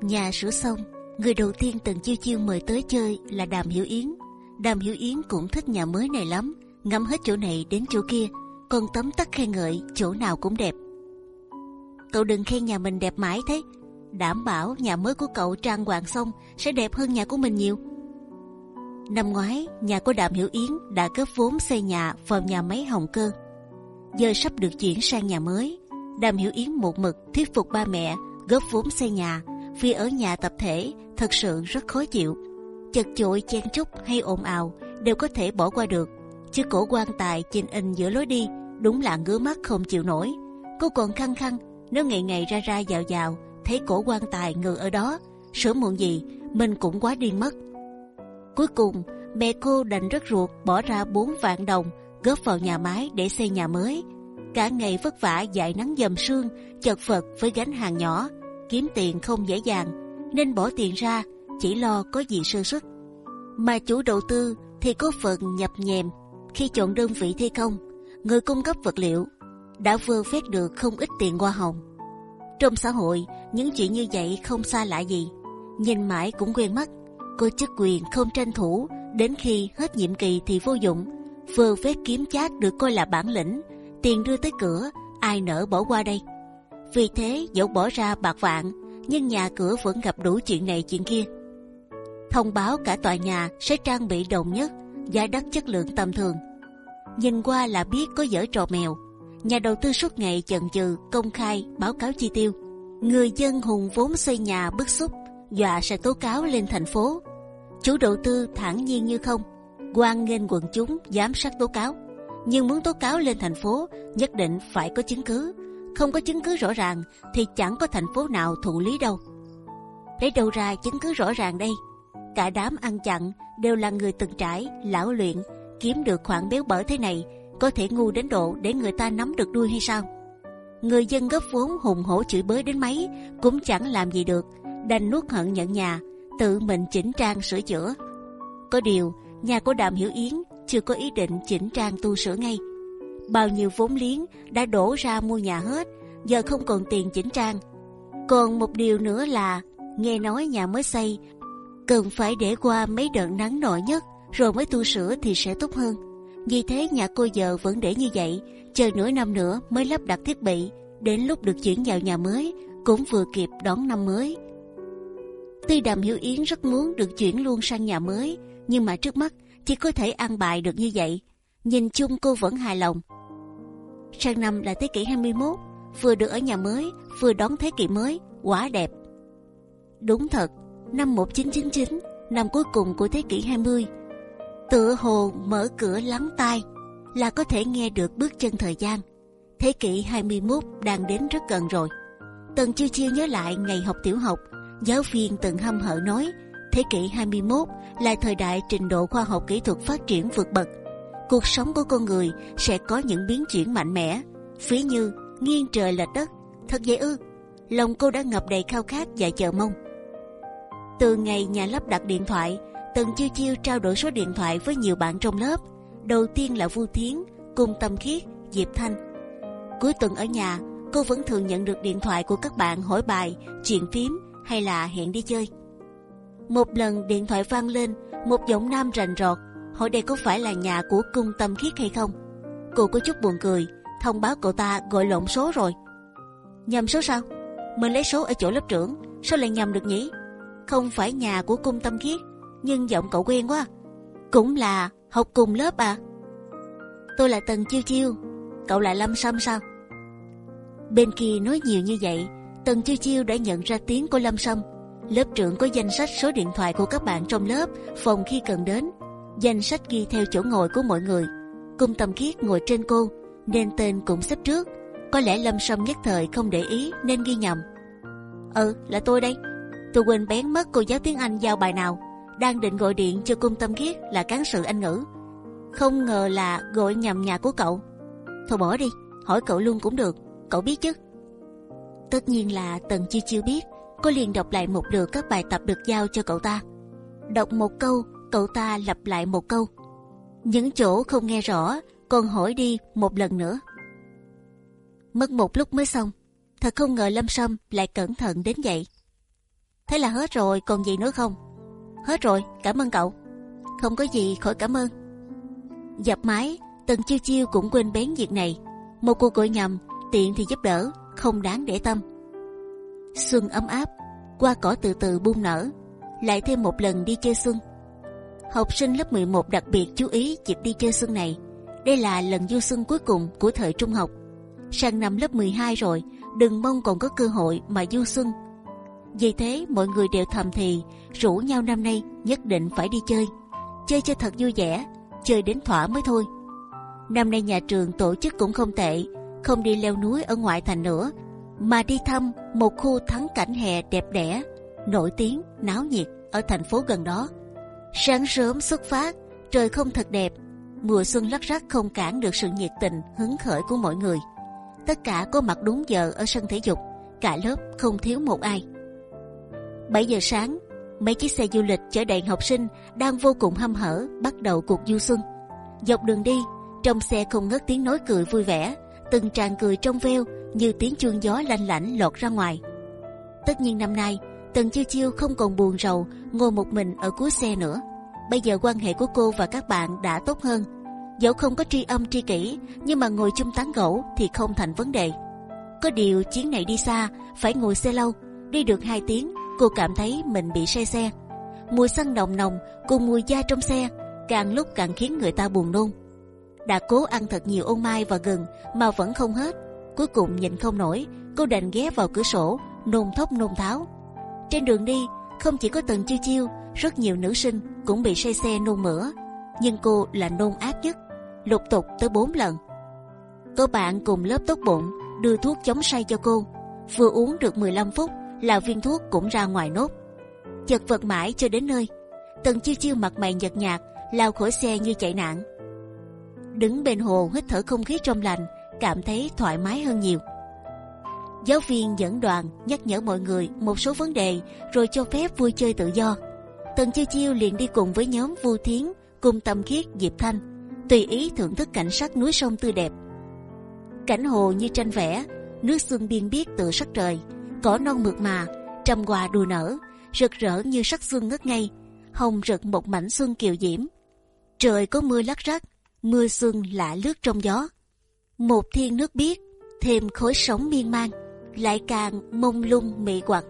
Nhà sửa xong, người đầu tiên từng Chiêu Chiêu mời tới chơi là Đàm Hiểu Yến. Đàm Hiểu Yến cũng thích nhà mới này lắm, ngắm hết chỗ này đến chỗ kia, còn tấm tắc khen ngợi chỗ nào cũng đẹp. Cậu đừng khen nhà mình đẹp mãi thế, đảm bảo nhà mới của cậu trang hoàng xong sẽ đẹp hơn nhà của mình nhiều. Năm ngoái, nhà của Đàm Hiểu Yến đã góp vốn xây nhà vào nhà máy Hồng Cơ. Giờ sắp được chuyển sang nhà mới, Đàm Hiểu Yến một mực thuyết phục ba mẹ góp vốn xây nhà vì ở nhà tập thể thật sự rất khó chịu. Chật chội chen chúc hay ồn ào đều có thể bỏ qua được, chứ cổ quan tài chình in giữa lối đi đúng là ngứa mắt không chịu nổi. Cô còn khăng khăng nếu ngày ngày ra ra vào vào thấy cổ quan tài ngự ở đó, sớm muộn gì mình cũng quá điên mất. Cuối cùng mẹ cô đành rất ruột bỏ ra 4 vạn đồng góp vào nhà máy để xây nhà mới. Cả ngày vất vả dại nắng dầm sương, chật vật với gánh hàng nhỏ, kiếm tiền không dễ dàng, nên bỏ tiền ra chỉ lo có gì sơ suất. Mà chủ đầu tư thì có phần nhập nhèm khi chọn đơn vị thi công, người cung cấp vật liệu đã vơ vét được không ít tiền hoa hồng. Trong xã hội, những chuyện như vậy không xa lạ gì, nhìn mãi cũng quên mất cô chức quyền không tranh thủ, đến khi hết nhiệm kỳ thì vô dụng. vừa vết kiếm chát được coi là bản lĩnh, tiền đưa tới cửa, ai nỡ bỏ qua đây? Vì thế dẫu bỏ ra bạc vạn, nhưng nhà cửa vẫn gặp đủ chuyện này chuyện kia. Thông báo cả tòa nhà sẽ trang bị đồng nhất, giá đất chất lượng tầm thường. Nhìn qua là biết có dở trò mèo. Nhà đầu tư suốt ngày chần chừ công khai báo cáo chi tiêu. Người dân hùng vốn xây nhà bức xúc, dọa sẽ tố cáo lên thành phố. Chủ đầu tư thản nhiên như không, quan nghênh quần chúng giám sát tố cáo. Nhưng muốn tố cáo lên thành phố nhất định phải có chứng cứ. Không có chứng cứ rõ ràng thì chẳng có thành phố nào thụ lý đâu. Lấy đâu ra chứng cứ rõ ràng đây? Cả đám ăn chặn đều là người từng trải, lão luyện, kiếm được khoản béo bở thế này có thể ngu đến độ để người ta nắm được đuôi hay sao? Người dân góp vốn hùng hổ chửi bới đến mấy cũng chẳng làm gì được, đành nuốt hận nhận nhà, tự mình chỉnh trang sửa chữa. Có điều nhà của Đàm Hiểu Yến chưa có ý định chỉnh trang tu sửa ngay. Bao nhiêu vốn liếng đã đổ ra mua nhà hết, giờ không còn tiền chỉnh trang. Còn một điều nữa là nghe nói nhà mới xây cần phải để qua mấy đợt nắng nổi nhất rồi mới tu sửa thì sẽ tốt hơn. Vì thế nhà cô giờ vẫn để như vậy, chờ nửa năm nữa mới lắp đặt thiết bị. Đến lúc được chuyển vào nhà mới cũng vừa kịp đón năm mới. Tuy Đàm Hiểu Yến rất muốn được chuyển luôn sang nhà mới, nhưng mà trước mắt chỉ có thể ăn bài được như vậy. Nhìn chung cô vẫn hài lòng. Sang năm là thế kỷ 21, vừa được ở nhà mới, vừa đón thế kỷ mới, quá đẹp. Đúng thật, năm 1999, năm cuối cùng của thế kỷ 20, tựa hồ mở cửa lắng tai là có thể nghe được bước chân thời gian. Thế kỷ 21 đang đến rất gần rồi. Tần chiêu chiêu nhớ lại ngày học tiểu học, giáo viên từng hâm hở nói thế kỷ 21 là thời đại trình độ khoa học kỹ thuật phát triển vượt bậc. Cuộc sống của con người sẽ có những biến chuyển mạnh mẽ, phí như nghiêng trời lệch đất. Thật vậy ư? Lòng cô đã ngập đầy khao khát và chờ mong. Từ ngày nhà lắp đặt điện thoại, Tần chiêu chiêu trao đổi số điện thoại với nhiều bạn trong lớp. Đầu tiên là Vu Thiến, Cung Tâm Khiết, Diệp Thanh. Cuối tuần ở nhà, cô vẫn thường nhận được điện thoại của các bạn hỏi bài, chuyện phím hay là hẹn đi chơi. Một lần điện thoại vang lên, một giọng nam rành rọt hỏi đây có phải là nhà của cung tâm khiết hay không. Cô có chút buồn cười, thông báo cậu ta gọi lộn số rồi. Nhầm số sao? Mình lấy số ở chỗ lớp trưởng, sao lại nhầm được nhỉ? Không phải nhà của cung tâm khiết, nhưng giọng cậu quen quá. Cũng là học cùng lớp à? Tôi là Tần Chiêu Chiêu, cậu là Lâm Sâm sao? Bên kia nói nhiều như vậy, Tần Chiêu Chiêu đã nhận ra tiếng của Lâm Sâm. Lớp trưởng có danh sách số điện thoại của các bạn trong lớp, phòng khi cần đến. Danh sách ghi theo chỗ ngồi của mọi người. Cung Tâm Kiết ngồi trên cô, nên tên cũng xếp trước. Có lẽ Lâm Sâm nhất thời không để ý nên ghi nhầm. Ừ, là tôi đây. Tôi quên bén mất cô giáo tiếng Anh giao bài nào. Đang định gọi điện cho Cung Tâm Khiết là cán sự Anh ngữ. Không ngờ là gọi nhầm nhà của cậu. Thôi bỏ đi, hỏi cậu luôn cũng được. Cậu biết chứ? Tất nhiên là Tần Chiêu Chiêu biết. Cô liền đọc lại một lượt các bài tập được giao cho cậu ta. Đọc một câu, cậu ta lặp lại một câu. Những chỗ không nghe rõ, còn hỏi đi một lần nữa. Mất một lúc mới xong. Thật không ngờ Lâm Sâm lại cẩn thận đến vậy. Thế là hết rồi, còn gì nữa không? Hết rồi, cảm ơn cậu. Không có gì khỏi cảm ơn. Dập máy, Tần Chiêu Chiêu cũng quên bén việc này. Một cuộc gọi nhầm, tiện thì giúp đỡ, không đáng để tâm. Xuân ấm áp, qua cỏ từ từ bung nở, lại thêm một lần đi chơi xuân. Học sinh lớp 11 đặc biệt chú ý dịp đi chơi xuân này. Đây là lần du xuân cuối cùng của thời trung học. Sang năm lớp 12 rồi, đừng mong còn có cơ hội mà du xuân. Vì thế mọi người đều thầm thì rủ nhau năm nay nhất định phải đi chơi, chơi cho thật vui vẻ, chơi đến thỏa mới thôi. Năm nay nhà trường tổ chức cũng không tệ, không đi leo núi ở ngoại thành nữa, mà đi thăm một khu thắng cảnh hè đẹp đẽ, nổi tiếng, náo nhiệt ở thành phố gần đó. Sáng sớm xuất phát, trời không thật đẹp, mùa xuân lắc rắc không cản được sự nhiệt tình, hứng khởi của mọi người. Tất cả có mặt đúng giờ ở sân thể dục, cả lớp không thiếu một ai. 7 giờ sáng, mấy chiếc xe du lịch chở đầy học sinh đang vô cùng hâm hở bắt đầu cuộc du xuân. Dọc đường đi, trong xe không ngớt tiếng nói cười vui vẻ, từng tràn cười trong veo như tiếng chuông gió lanh lảnh lọt ra ngoài. Tất nhiên năm nay, Tần Chiêu Chiêu không còn buồn rầu ngồi một mình ở cuối xe nữa. Bây giờ quan hệ của cô và các bạn đã tốt hơn. Dẫu không có tri âm tri kỷ, nhưng mà ngồi chung tán gẫu thì không thành vấn đề. Có điều chuyến này đi xa, phải ngồi xe lâu, đi được 2 tiếng, cô cảm thấy mình bị say xe. Mùi xăng nồng nồng cùng mùi da trong xe càng lúc càng khiến người ta buồn nôn đã cố ăn thật nhiều ô mai và gừng mà vẫn không hết. Cuối cùng nhìn không nổi, cô đành ghé vào cửa sổ, nôn thốc nôn tháo. Trên đường đi, không chỉ có Tần Chiêu Chiêu, rất nhiều nữ sinh cũng bị say xe nôn mửa, nhưng cô là nôn ác nhất, lục tục tới 4 lần. Cô bạn cùng lớp tốt bụng đưa thuốc chống say cho cô, vừa uống được 15 phút là viên thuốc cũng ra ngoài nốt. Chật vật mãi cho đến nơi, Tần Chiêu Chiêu mặt mày nhợt nhạt, lao khỏi xe như chạy nạn đứng bên hồ hít thở không khí trong lành, cảm thấy thoải mái hơn nhiều. Giáo viên dẫn đoàn nhắc nhở mọi người một số vấn đề, rồi cho phép vui chơi tự do. Tần chiêu chiêu liền đi cùng với nhóm Vu Thiến, cùng Tâm Khiết, Diệp Thanh, tùy ý thưởng thức cảnh sắc núi sông tươi đẹp. Cảnh hồ như tranh vẽ, nước xuân biên biếc tự sắc trời, cỏ non mượt mà, trầm hòa đùa nở, rực rỡ như sắc xuân ngất ngây, hồng rực một mảnh xuân kiều diễm. Trời có mưa lắc rắc, mưa xuân lạ lướt trong gió. Một thiên nước biếc, thêm khối sóng miên man, lại càng mông lung mị quặc.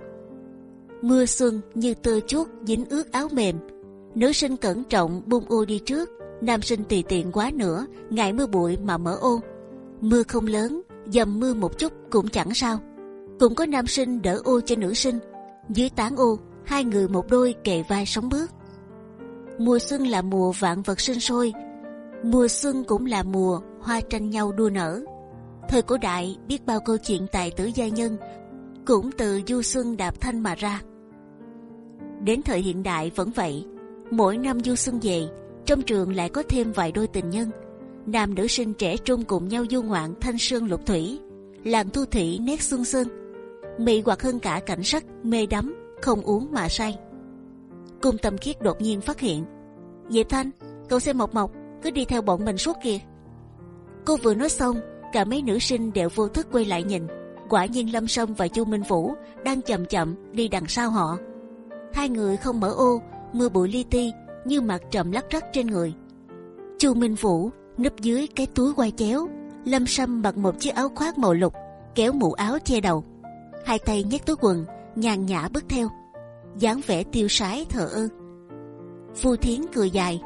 Mưa xuân như tơ chuốt dính ướt áo mềm. Nữ sinh cẩn trọng buông ô đi trước, nam sinh tùy tiện quá nữa, ngại mưa bụi mà mở ô. Mưa không lớn, dầm mưa một chút cũng chẳng sao. Cũng có nam sinh đỡ ô cho nữ sinh. Dưới tán ô, hai người một đôi kề vai sóng bước. Mùa xuân là mùa vạn vật sinh sôi, mùa xuân cũng là mùa hoa tranh nhau đua nở. Thời cổ đại biết bao câu chuyện tài tử gia nhân cũng từ du xuân đạp thanh mà ra. Đến thời hiện đại vẫn vậy, mỗi năm du xuân về, trong trường lại có thêm vài đôi tình nhân. Nam nữ sinh trẻ trung cùng nhau du ngoạn thanh sơn lục thủy, làm thu thủy nét xuân xuân, mị hoặc hơn cả cảnh sắc mê đắm, không uống mà say. Cung tâm khiết đột nhiên phát hiện, Diệp Thanh, cậu xem mộc mộc cứ đi theo bọn mình suốt kìa. Cô vừa nói xong, cả mấy nữ sinh đều vô thức quay lại nhìn. Quả nhiên Lâm Sâm và Chu Minh Vũ đang chậm chậm đi đằng sau họ. Hai người không mở ô, mưa bụi li ti như mặt trầm lắc rắc trên người. Chu Minh Vũ núp dưới cái túi quai chéo, Lâm Sâm mặc một chiếc áo khoác màu lục, kéo mũ áo che đầu, hai tay nhét túi quần, nhàn nhã bước theo, dáng vẻ tiêu sái thờ ơ. Phu Thiến cười dài,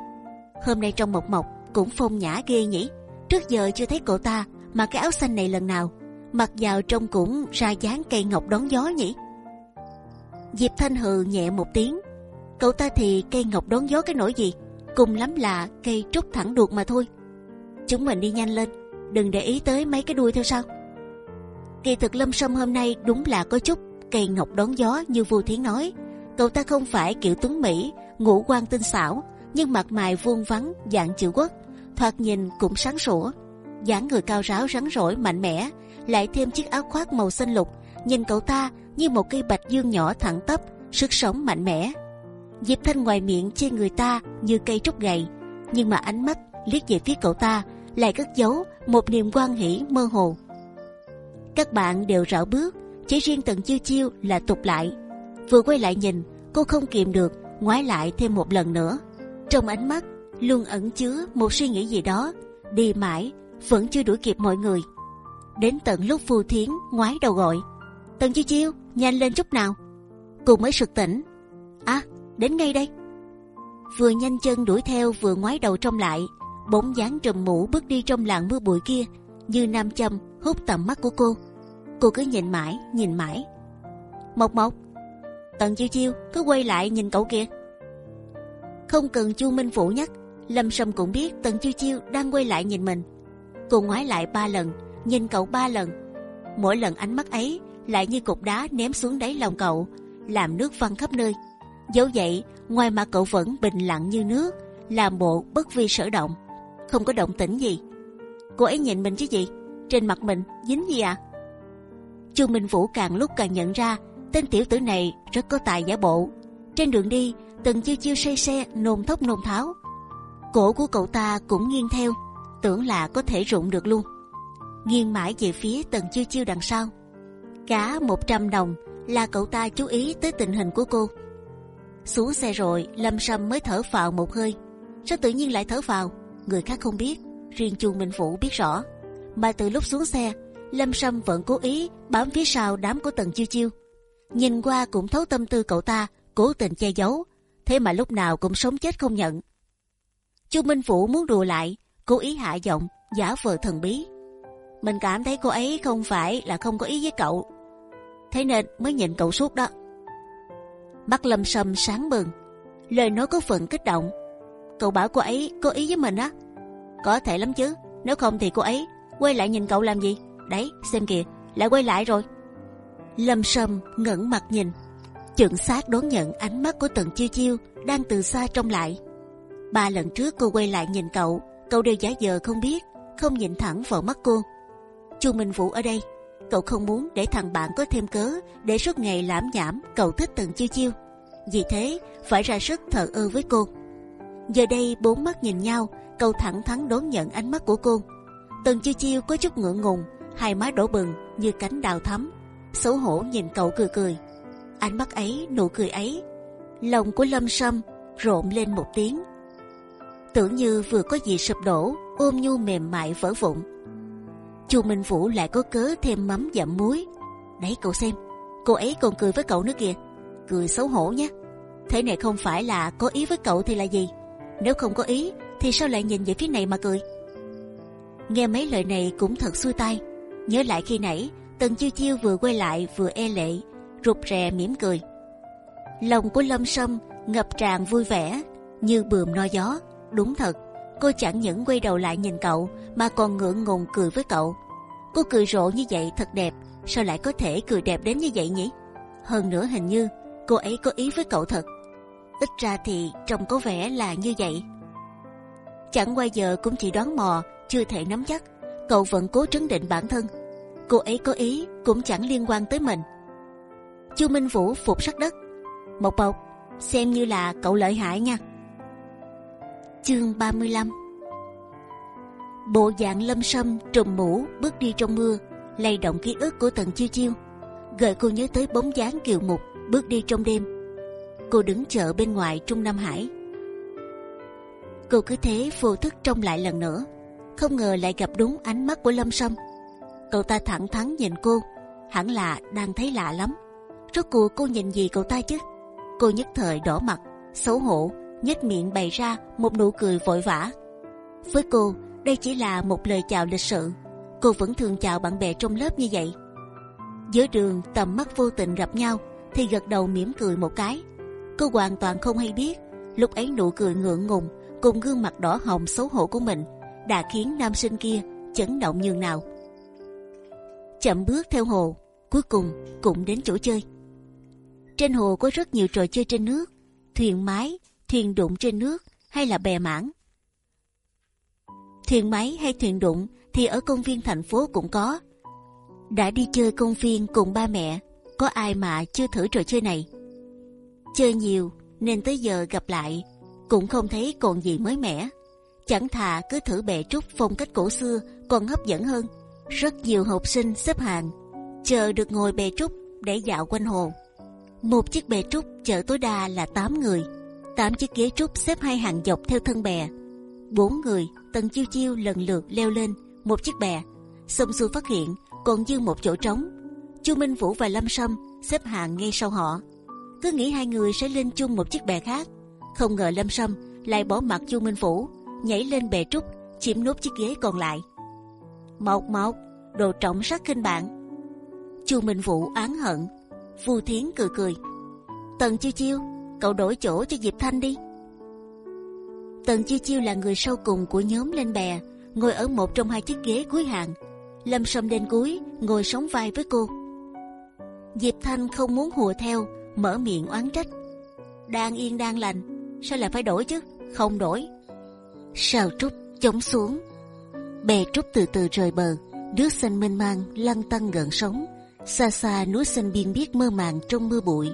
hôm nay trong một mộc cũng phong nhã ghê nhỉ. Trước giờ chưa thấy cậu ta mà cái áo xanh này lần nào, mặc vào trông cũng ra dáng cây ngọc đón gió nhỉ. Diệp Thanh hừ nhẹ một tiếng, cậu ta thì cây ngọc đón gió cái nỗi gì, cùng lắm là cây trúc thẳng đuột mà thôi. Chúng mình đi nhanh lên, đừng để ý tới mấy cái đuôi theo sau. Kỳ thực Lâm Sâm hôm nay đúng là có chút cây ngọc đón gió như Vu Thiến nói. Cậu ta không phải kiểu tuấn mỹ, ngũ quan tinh xảo, nhưng mặt mày vuông vắn, dạng chữ quốc, thoạt nhìn cũng sáng sủa. dáng người cao ráo rắn rỏi mạnh mẽ, lại thêm chiếc áo khoác màu xanh lục, nhìn cậu ta như một cây bạch dương nhỏ thẳng tắp, sức sống mạnh mẽ. Diệp Thanh ngoài miệng chê người ta như cây trúc gầy, nhưng mà ánh mắt liếc về phía cậu ta lại cất giấu một niềm quan hỷ mơ hồ. Các bạn đều rảo bước, chỉ riêng Tần Chiêu Chiêu là tụt lại. Vừa quay lại nhìn, cô không kiềm được ngoái lại thêm một lần nữa. Trong ánh mắt luôn ẩn chứa một suy nghĩ gì đó. Đi mãi vẫn chưa đuổi kịp mọi người. Đến tận lúc Phù Thiến ngoái đầu gọi, Tần Chiêu Chiêu nhanh lên chút nào. Cô mới sực tỉnh. À, đến ngay đây. Vừa nhanh chân đuổi theo vừa ngoái đầu trông lại, bóng dáng trùm mũ bước đi trong làng mưa bụi kia như nam châm hút tầm mắt của cô. Cô cứ nhìn mãi, nhìn mãi. Mộc Mộc, Tần Chiêu Chiêu cứ quay lại nhìn cậu kìa. Không cần Chu Minh Vũ nhắc, Lâm Sâm cũng biết Tần Chiêu Chiêu đang quay lại nhìn mình. Cô ngoái lại ba lần, nhìn cậu ba lần. Mỗi lần ánh mắt ấy lại như cục đá ném xuống đáy lòng cậu, làm nước văng khắp nơi. Dẫu vậy, ngoài mặt cậu vẫn bình lặng như nước, làm bộ bất vi sở động, không có động tĩnh gì. Cô ấy nhìn mình chứ gì? Trên mặt mình dính gì à? Chu Minh Vũ càng lúc càng nhận ra tên tiểu tử này rất có tài giả bộ. Trên đường đi, từng chiêu chiêu say xe nôn thốc nôn tháo. Cổ của cậu ta cũng nghiêng theo, tưởng là có thể rụng được luôn. Nghiêng mãi về phía tần chiêu chiêu đằng sau. Cả 100 đồng là cậu ta chú ý tới tình hình của cô. Xuống xe rồi, Lâm Sâm mới thở phào một hơi. Sao tự nhiên lại thở phào? Người khác không biết, riêng Chu Minh Vũ biết rõ. Mà từ lúc xuống xe, Lâm Sâm vẫn cố ý bám phía sau đám của Tần Chiêu Chiêu. Nhìn qua cũng thấu tâm tư cậu ta, cố tình che giấu. Thế mà lúc nào cũng sống chết không nhận. Chu Minh Vũ muốn đùa lại, cố ý hạ giọng, giả vờ thần bí. Mình cảm thấy cô ấy không phải là không có ý với cậu, thế nên mới nhìn cậu suốt đó. Mắt Lâm Sâm sáng bừng, lời nói có phần kích động. Cậu bảo cô ấy có ý với mình á? Có thể lắm chứ, nếu không thì cô ấy quay lại nhìn cậu làm gì? Đấy, xem kìa, lại quay lại rồi. Lâm Sâm ngẩng mặt nhìn, chuẩn xác đón nhận ánh mắt của Tần Chiêu Chiêu đang từ xa trông lại. Ba lần trước cô quay lại nhìn cậu, cậu đều giả vờ không biết, không nhìn thẳng vào mắt cô. Chu Minh Vũ ở đây, cậu không muốn để thằng bạn có thêm cớ để suốt ngày lãm nhảm cậu thích Tần Chiêu Chiêu, vì thế phải ra sức thờ ơ với cô. Giờ đây bốn mắt nhìn nhau, cậu thẳng thắn đón nhận ánh mắt của cô. Tần Chiêu Chiêu có chút ngượng ngùng, hai má đổ bừng như cánh đào thắm, xấu hổ nhìn cậu cười cười. Ánh mắt ấy, nụ cười ấy, lòng của Lâm Sâm rộn lên một tiếng, tưởng như vừa có gì sụp đổ, ôm nhu mềm mại vỡ vụn. Chu Minh Vũ lại có cớ thêm mắm dặm muối. Đấy cậu xem, cô ấy còn cười với cậu nữa kìa. cười xấu hổ nhé. Thế này không phải là có ý với cậu thì là gì? Nếu không có ý thì sao lại nhìn về phía này mà cười? Nghe mấy lời này cũng thật xuôi tai. Nhớ lại khi nãy Tần chiêu chiêu vừa quay lại vừa e lệ, rụt rè mỉm cười. Lòng của Lâm Sâm ngập tràn vui vẻ như bườm no gió. Đúng thật, cô chẳng những quay đầu lại nhìn cậu mà còn ngượng ngùng cười với cậu. Cô cười rộ như vậy thật đẹp, sao lại có thể cười đẹp đến như vậy nhỉ? Hơn nữa hình như cô ấy có ý với cậu thật. Ít ra thì trông có vẻ là như vậy. Chẳng qua giờ cũng chỉ đoán mò, chưa thể nắm chắc. Cậu vẫn cố trấn định bản thân. Cô ấy có ý cũng chẳng liên quan tới mình. Chu Minh Vũ phục sắc đất. Một bọc, xem như là cậu lợi hại nha. Chương 35 Bộ dạng lâm sâm trùm mũ bước đi trong mưa, lay động ký ức của Tần Chiêu Chiêu, gợi cô nhớ tới bóng dáng kiều mục bước đi trong đêm. Cô đứng chờ bên ngoài Trung Nam Hải. Cô cứ thế vô thức trông lại lần nữa, không ngờ lại gặp đúng ánh mắt của Lâm Sâm. Cậu ta thẳng thắn nhìn cô, hẳn là đang thấy lạ lắm. Rốt cuộc cô nhìn gì cậu ta chứ? Cô nhất thời đỏ mặt, xấu hổ, nhếch miệng bày ra một nụ cười vội vã. Với cô, đây chỉ là một lời chào lịch sự. Cô vẫn thường chào bạn bè trong lớp như vậy. Giữa đường tầm mắt vô tình gặp nhau thì gật đầu mỉm cười một cái. Cô hoàn toàn không hay biết lúc ấy nụ cười ngượng ngùng cùng gương mặt đỏ hồng xấu hổ của mình đã khiến nam sinh kia chấn động nhường nào. Chậm bước theo hồ, cuối cùng cũng đến chỗ chơi. Trên hồ có rất nhiều trò chơi trên nước, thuyền mái, thuyền đụng trên nước hay là bè mảng. Thuyền máy hay thuyền đụng thì ở công viên thành phố cũng có. Đã đi chơi công viên cùng ba mẹ, có ai mà chưa thử trò chơi này? Chơi nhiều nên tới giờ gặp lại cũng không thấy còn gì mới mẻ. Chẳng thà cứ thử bè trúc phong cách cổ xưa còn hấp dẫn hơn. Rất nhiều học sinh xếp hàng chờ được ngồi bè trúc để dạo quanh hồ. Một chiếc bè trúc chở tối đa là 8 người, 8 chiếc ghế trúc xếp hai hàng dọc theo thân bè. Bốn người tần chiêu chiêu lần lượt leo lên một chiếc bè, sâm xui phát hiện còn dư một chỗ trống. Chu Minh Vũ và Lâm Sâm xếp hàng ngay sau họ, cứ nghĩ hai người sẽ lên chung một chiếc bè khác, không ngờ Lâm Sâm lại bỏ mặt Chu Minh Vũ nhảy lên bè trúc chiếm nốt chiếc ghế còn lại. Mộc Mộc, đồ trọng sát kinh bạn. Chu Minh Vũ án hận, Vu Thiến cười cười. Tần Chiêu Chiêu, cậu đổi chỗ cho Diệp Thanh đi. Tần Chiêu Chiêu là người sau cùng của nhóm lên bè, ngồi ở một trong hai chiếc ghế cuối hàng. Lâm Sâm đến cuối ngồi sóng vai với cô. Diệp Thanh không muốn hùa theo, mở miệng oán trách. Đang yên đang lành, sao lại phải đổi chứ? Không đổi. Sào trúc chống xuống, bè trúc từ từ rời bờ, nước xanh mênh mang lăn tăn gần sóng. Xa xa núi xanh biên biết mơ màng trong mưa bụi.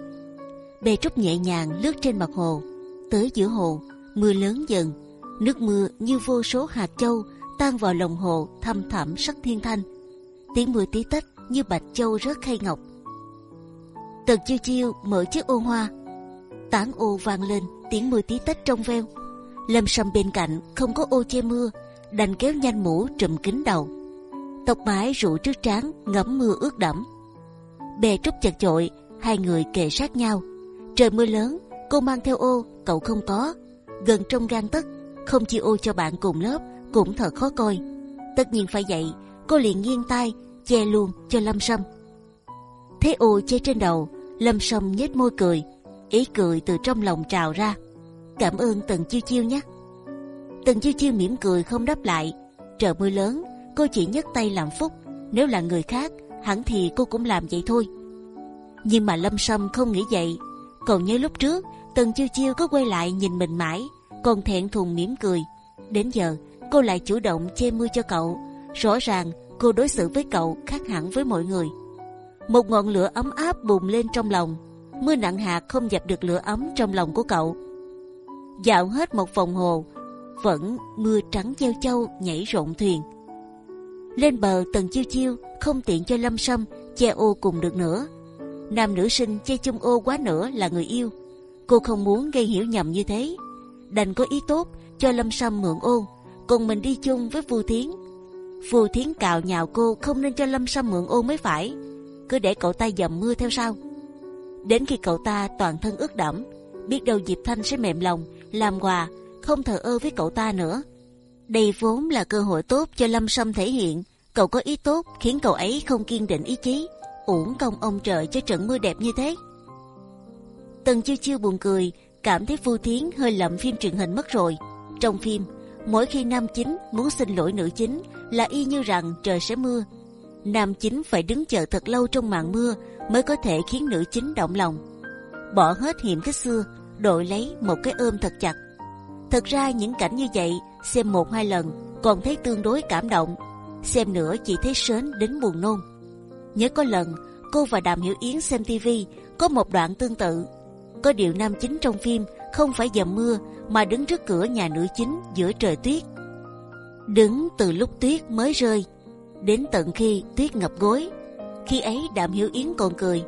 Bè trúc nhẹ nhàng lướt trên mặt hồ, tới giữa hồ mưa lớn dần, nước mưa như vô số hạt châu tan vào lòng hồ thâm thẳm sắc thiên thanh. Tiếng mưa tí tách như bạch châu rớt khay ngọc. Tần chiêu chiêu mở chiếc ô hoa, tán ô vang lên tiếng mưa tí tách trong veo. Lâm sâm bên cạnh không có ô che mưa, đành kéo nhanh mũ trùm kín đầu. Tóc mái rụ trước trán ngấm mưa ướt đẫm. Bè trúc chật chội, hai người kề sát nhau. Trời mưa lớn, cô mang theo ô, cậu không có gần trong gan tất không chia ô cho bạn cùng lớp cũng thật khó coi tất nhiên phải vậy cô liền nghiêng tay che luôn cho lâm sâm thấy ô che trên đầu lâm sâm nhếch môi cười ý cười từ trong lòng trào ra cảm ơn tần chiêu chiêu nhé tần chiêu chiêu mỉm cười không đáp lại trời mưa lớn, cô chỉ nhấc tay làm phúc nếu là người khác, hẳn thì cô cũng làm vậy thôi nhưng mà lâm sâm không nghĩ vậy còn nhớ lúc trước, tần chiêu chiêu có quay lại nhìn mình mãi, còn thẹn thùng mỉm cười. Đến giờ, cô lại chủ động che mưa cho cậu. Rõ ràng, cô đối xử với cậu khác hẳn với mọi người. Một ngọn lửa ấm áp bùng lên trong lòng. Mưa nặng hạt không dập được lửa ấm trong lòng của cậu. Dạo hết một vòng hồ, vẫn mưa trắng gieo châu nhảy rộn thuyền. Lên bờ tần chiêu chiêu không tiện cho lâm sâm che ô cùng được nữa. Nam nữ sinh che chung ô quá nữa là người yêu. Cô không muốn gây hiểu nhầm như thế đành có ý tốt cho lâm sâm mượn ô cùng mình đi chung với Vu Thiến. Vu Thiến cào nhào cô không nên cho lâm sâm mượn ô mới phải, cứ để cậu ta dầm mưa theo sau. Đến khi cậu ta toàn thân ướt đẫm, biết đâu Diệp Thanh sẽ mềm lòng, làm quà, không thờ ơ với cậu ta nữa. Đây vốn là cơ hội tốt cho Lâm Sâm thể hiện cậu có ý tốt khiến cậu ấy không kiên định ý chí, uổng công ông trời cho trận mưa đẹp như thế. Tần chiêu chiêu buồn cười, cảm thấy Vu Thiến hơi lậm phim truyền hình mất rồi. Trong phim, mỗi khi nam chính muốn xin lỗi nữ chính là y như rằng trời sẽ mưa. Nam chính phải đứng chờ thật lâu trong màn mưa mới có thể khiến nữ chính động lòng. Bỏ hết hiểm khích xưa, đội lấy một cái ôm thật chặt. Thật ra những cảnh như vậy xem một hai lần còn thấy tương đối cảm động, xem nữa chỉ thấy sến đến buồn nôn. Nhớ có lần cô và Đàm Hiểu Yến xem tivi có một đoạn tương tự. Có điều nam chính trong phim không phải dầm mưa mà đứng trước cửa nhà nữ chính giữa trời tuyết. Đứng từ lúc tuyết mới rơi đến tận khi tuyết ngập gối. Khi ấy Đàm Hiểu Yến còn cười.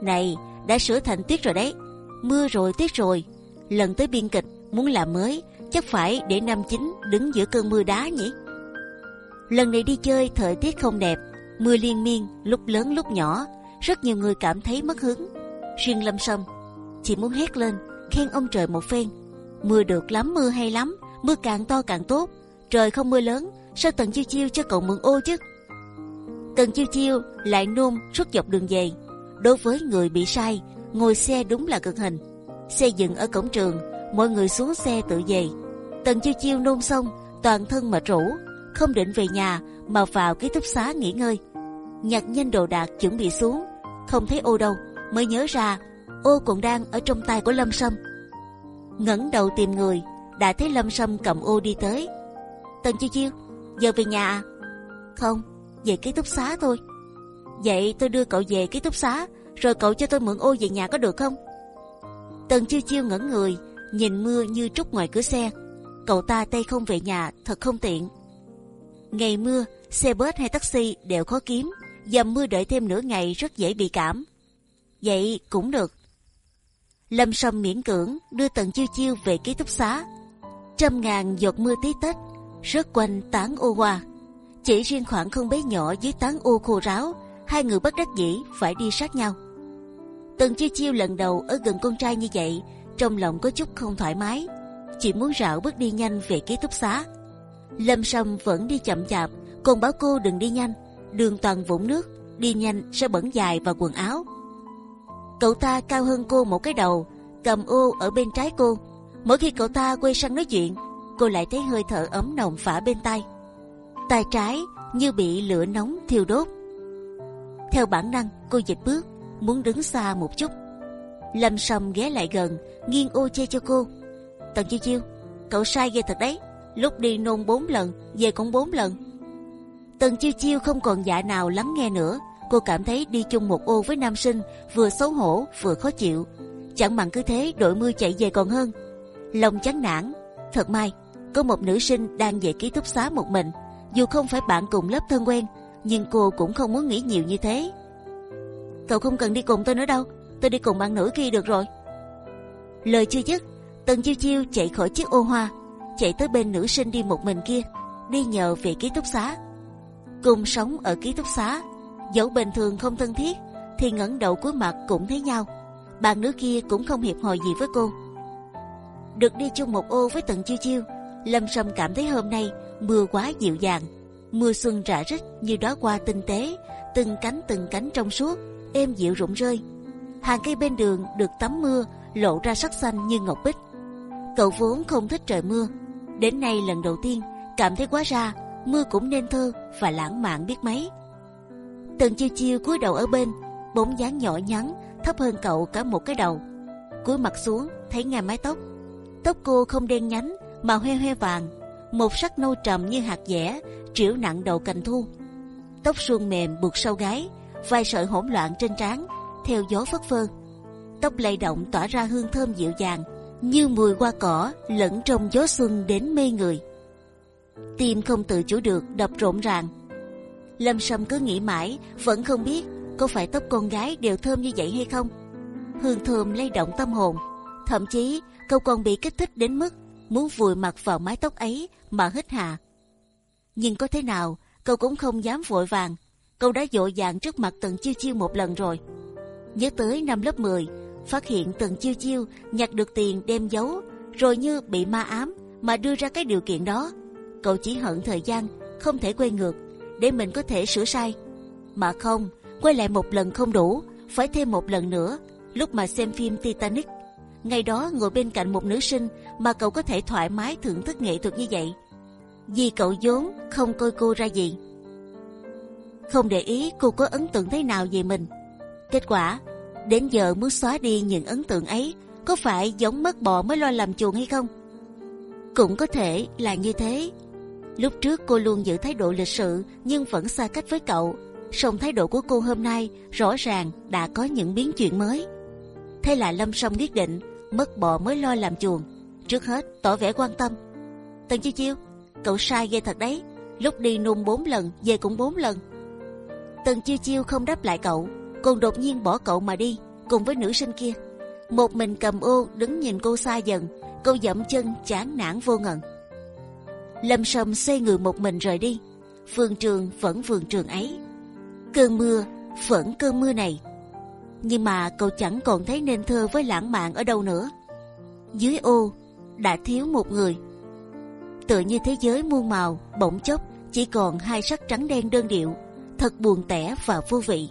Này, đã sửa thành tuyết rồi đấy. Mưa rồi tuyết rồi. Lần tới biên kịch muốn làm mới chắc phải để nam chính đứng giữa cơn mưa đá nhỉ. Lần này đi chơi thời tiết không đẹp, mưa liên miên, lúc lớn lúc nhỏ, rất nhiều người cảm thấy mất hứng. Riêng Lâm Sâm chỉ muốn hét lên, khen ông trời một phen. Mưa được lắm, mưa hay lắm, mưa càng to càng tốt. Trời không mưa lớn, sao Tần Chiêu Chiêu cho cậu mượn ô chứ? Tần Chiêu Chiêu lại nôn suốt dọc đường về. Đối với người bị sai, ngồi xe đúng là cực hình. Xe dừng ở cổng trường, mọi người xuống xe tự về. Tần Chiêu Chiêu nôn xong, toàn thân mệt rũ, không định về nhà mà vào ký túc xá nghỉ ngơi. Nhặt nhanh đồ đạc chuẩn bị xuống, không thấy ô đâu, mới nhớ ra ô còn đang ở trong tay của Lâm Sâm. ngẩng đầu tìm người, đã thấy Lâm Sâm cầm ô đi tới. Tần Chiêu Chiêu, giờ về nhà à? Không, về ký túc xá thôi. Vậy tôi đưa cậu về ký túc xá, rồi cậu cho tôi mượn ô về nhà có được không? Tần Chiêu Chiêu ngẩn người, nhìn mưa như trút ngoài cửa xe. Cậu ta tay không về nhà thật không tiện. Ngày mưa, xe bus hay taxi đều khó kiếm. Dầm mưa đợi thêm nửa ngày rất dễ bị cảm. Vậy cũng được. Lâm Sâm miễn cưỡng đưa Tần Chiêu Chiêu về ký túc xá. Trăm ngàn giọt mưa tí tách rớt quanh tán ô hoa. Chỉ riêng khoảng không bé nhỏ dưới tán ô khô ráo, hai người bất đắc dĩ phải đi sát nhau. Tần Chiêu Chiêu lần đầu ở gần con trai như vậy, trong lòng có chút không thoải mái, chỉ muốn rảo bước đi nhanh về ký túc xá. Lâm Sâm vẫn đi chậm chạp, còn bảo cô đừng đi nhanh, đường toàn vũng nước, đi nhanh sẽ bẩn dài vào quần áo. Cậu ta cao hơn cô một cái đầu, cầm ô ở bên trái cô. Mỗi khi cậu ta quay sang nói chuyện, cô lại thấy hơi thở ấm nồng phả bên tai. Tai trái như bị lửa nóng thiêu đốt. Theo bản năng, cô dịch bước, muốn đứng xa một chút. Lâm Sâm ghé lại gần, nghiêng ô che cho cô. Tần Chiêu Chiêu, cậu sai ghê thật đấy. Lúc đi nôn bốn lần, về cũng bốn lần. Tần Chiêu Chiêu không còn dạ nào lắng nghe nữa. Cô cảm thấy đi chung một ô với nam sinh vừa xấu hổ vừa khó chịu. Chẳng bằng cứ thế đội mưa chạy về còn hơn. Lòng chán nản. Thật may, có một nữ sinh đang về ký túc xá một mình. Dù không phải bạn cùng lớp thân quen, nhưng cô cũng không muốn nghĩ nhiều như thế. Cậu không cần đi cùng tôi nữa đâu, tôi đi cùng bạn nữ kia được rồi. Lời chưa dứt, Tần Chiêu Chiêu chạy khỏi chiếc ô hoa, chạy tới bên nữ sinh đi một mình kia, đi nhờ về ký túc xá. Cùng sống ở ký túc xá, dẫu bình thường không thân thiết, thì ngẩng đầu cuối mặt cũng thấy nhau. Bạn nữ kia cũng không hiệp hội gì với cô. Được đi chung một ô với Tần Chiêu Chiêu, Lâm Sâm cảm thấy hôm nay mưa quá dịu dàng, mưa xuân rã rích như đóa hoa tinh tế, từng cánh từng cánh trong suốt, êm dịu rụng rơi. Hàng cây bên đường được tắm mưa lộ ra sắc xanh như ngọc bích. Cậu vốn không thích trời mưa, đến nay lần đầu tiên cảm thấy quá ra mưa cũng nên thơ và lãng mạn biết mấy. Tần chiêu chiêu cúi đầu ở bên, bóng dáng nhỏ nhắn thấp hơn cậu cả một cái đầu. cúi mặt xuống thấy ngay mái tóc, tóc cô không đen nhánh mà hoe hoe vàng, một sắc nâu trầm như hạt dẻ, triểu nặng đầu cành thu. Tóc suôn mềm buộc sau gáy, vài sợi hỗn loạn trên trán, theo gió phất phơ. Tóc lay động tỏa ra hương thơm dịu dàng, như mùi hoa cỏ lẫn trong gió xuân đến mê người. Tim không tự chủ được đập rộn ràng. Lâm Sâm cứ nghĩ mãi, vẫn không biết có phải tóc con gái đều thơm như vậy hay không. Hương thơm lay động tâm hồn, thậm chí cậu còn bị kích thích đến mức muốn vùi mặt vào mái tóc ấy mà hít hà. Nhưng có thế nào, cậu cũng không dám vội vàng. Cậu đã dội dàng trước mặt Tần Chiêu Chiêu một lần rồi. Nhớ tới năm lớp 10 phát hiện Tần Chiêu Chiêu nhặt được tiền đem giấu, rồi như bị ma ám mà đưa ra cái điều kiện đó. Cậu chỉ hận thời gian không thể quay ngược để mình có thể sửa sai, mà không quay lại một lần không đủ, phải thêm một lần nữa. Lúc mà xem phim Titanic, ngày đó ngồi bên cạnh một nữ sinh mà cậu có thể thoải mái thưởng thức nghệ thuật như vậy, vì cậu vốn không coi cô ra gì, không để ý cô có ấn tượng thế nào về mình. Kết quả đến giờ muốn xóa đi những ấn tượng ấy có phải giống mất bò mới lo làm chuồng hay không? Cũng có thể là như thế. Lúc trước cô luôn giữ thái độ lịch sự nhưng vẫn xa cách với cậu. Song thái độ của cô hôm nay rõ ràng đã có những biến chuyển mới. Thế là Lâm Song quyết định mất bò mới lo làm chuồng. Trước hết tỏ vẻ quan tâm. Tần Chiêu Chiêu, cậu sai ghê thật đấy. Lúc đi nôn bốn lần, về cũng bốn lần. Tần Chiêu Chiêu không đáp lại cậu, còn đột nhiên bỏ cậu mà đi cùng với nữ sinh kia. Một mình cầm ô đứng nhìn cô xa dần, cô dậm chân chán nản vô ngần. Lâm Sâm xoay người một mình rời đi. Phương Trường vẫn vườn trường ấy. Cơn mưa vẫn cơn mưa này, nhưng mà cậu chẳng còn thấy nên thơ với lãng mạn ở đâu nữa. Dưới ô đã thiếu một người. Tựa như thế giới muôn màu bỗng chốc chỉ còn hai sắc trắng đen đơn điệu, thật buồn tẻ và vô vị.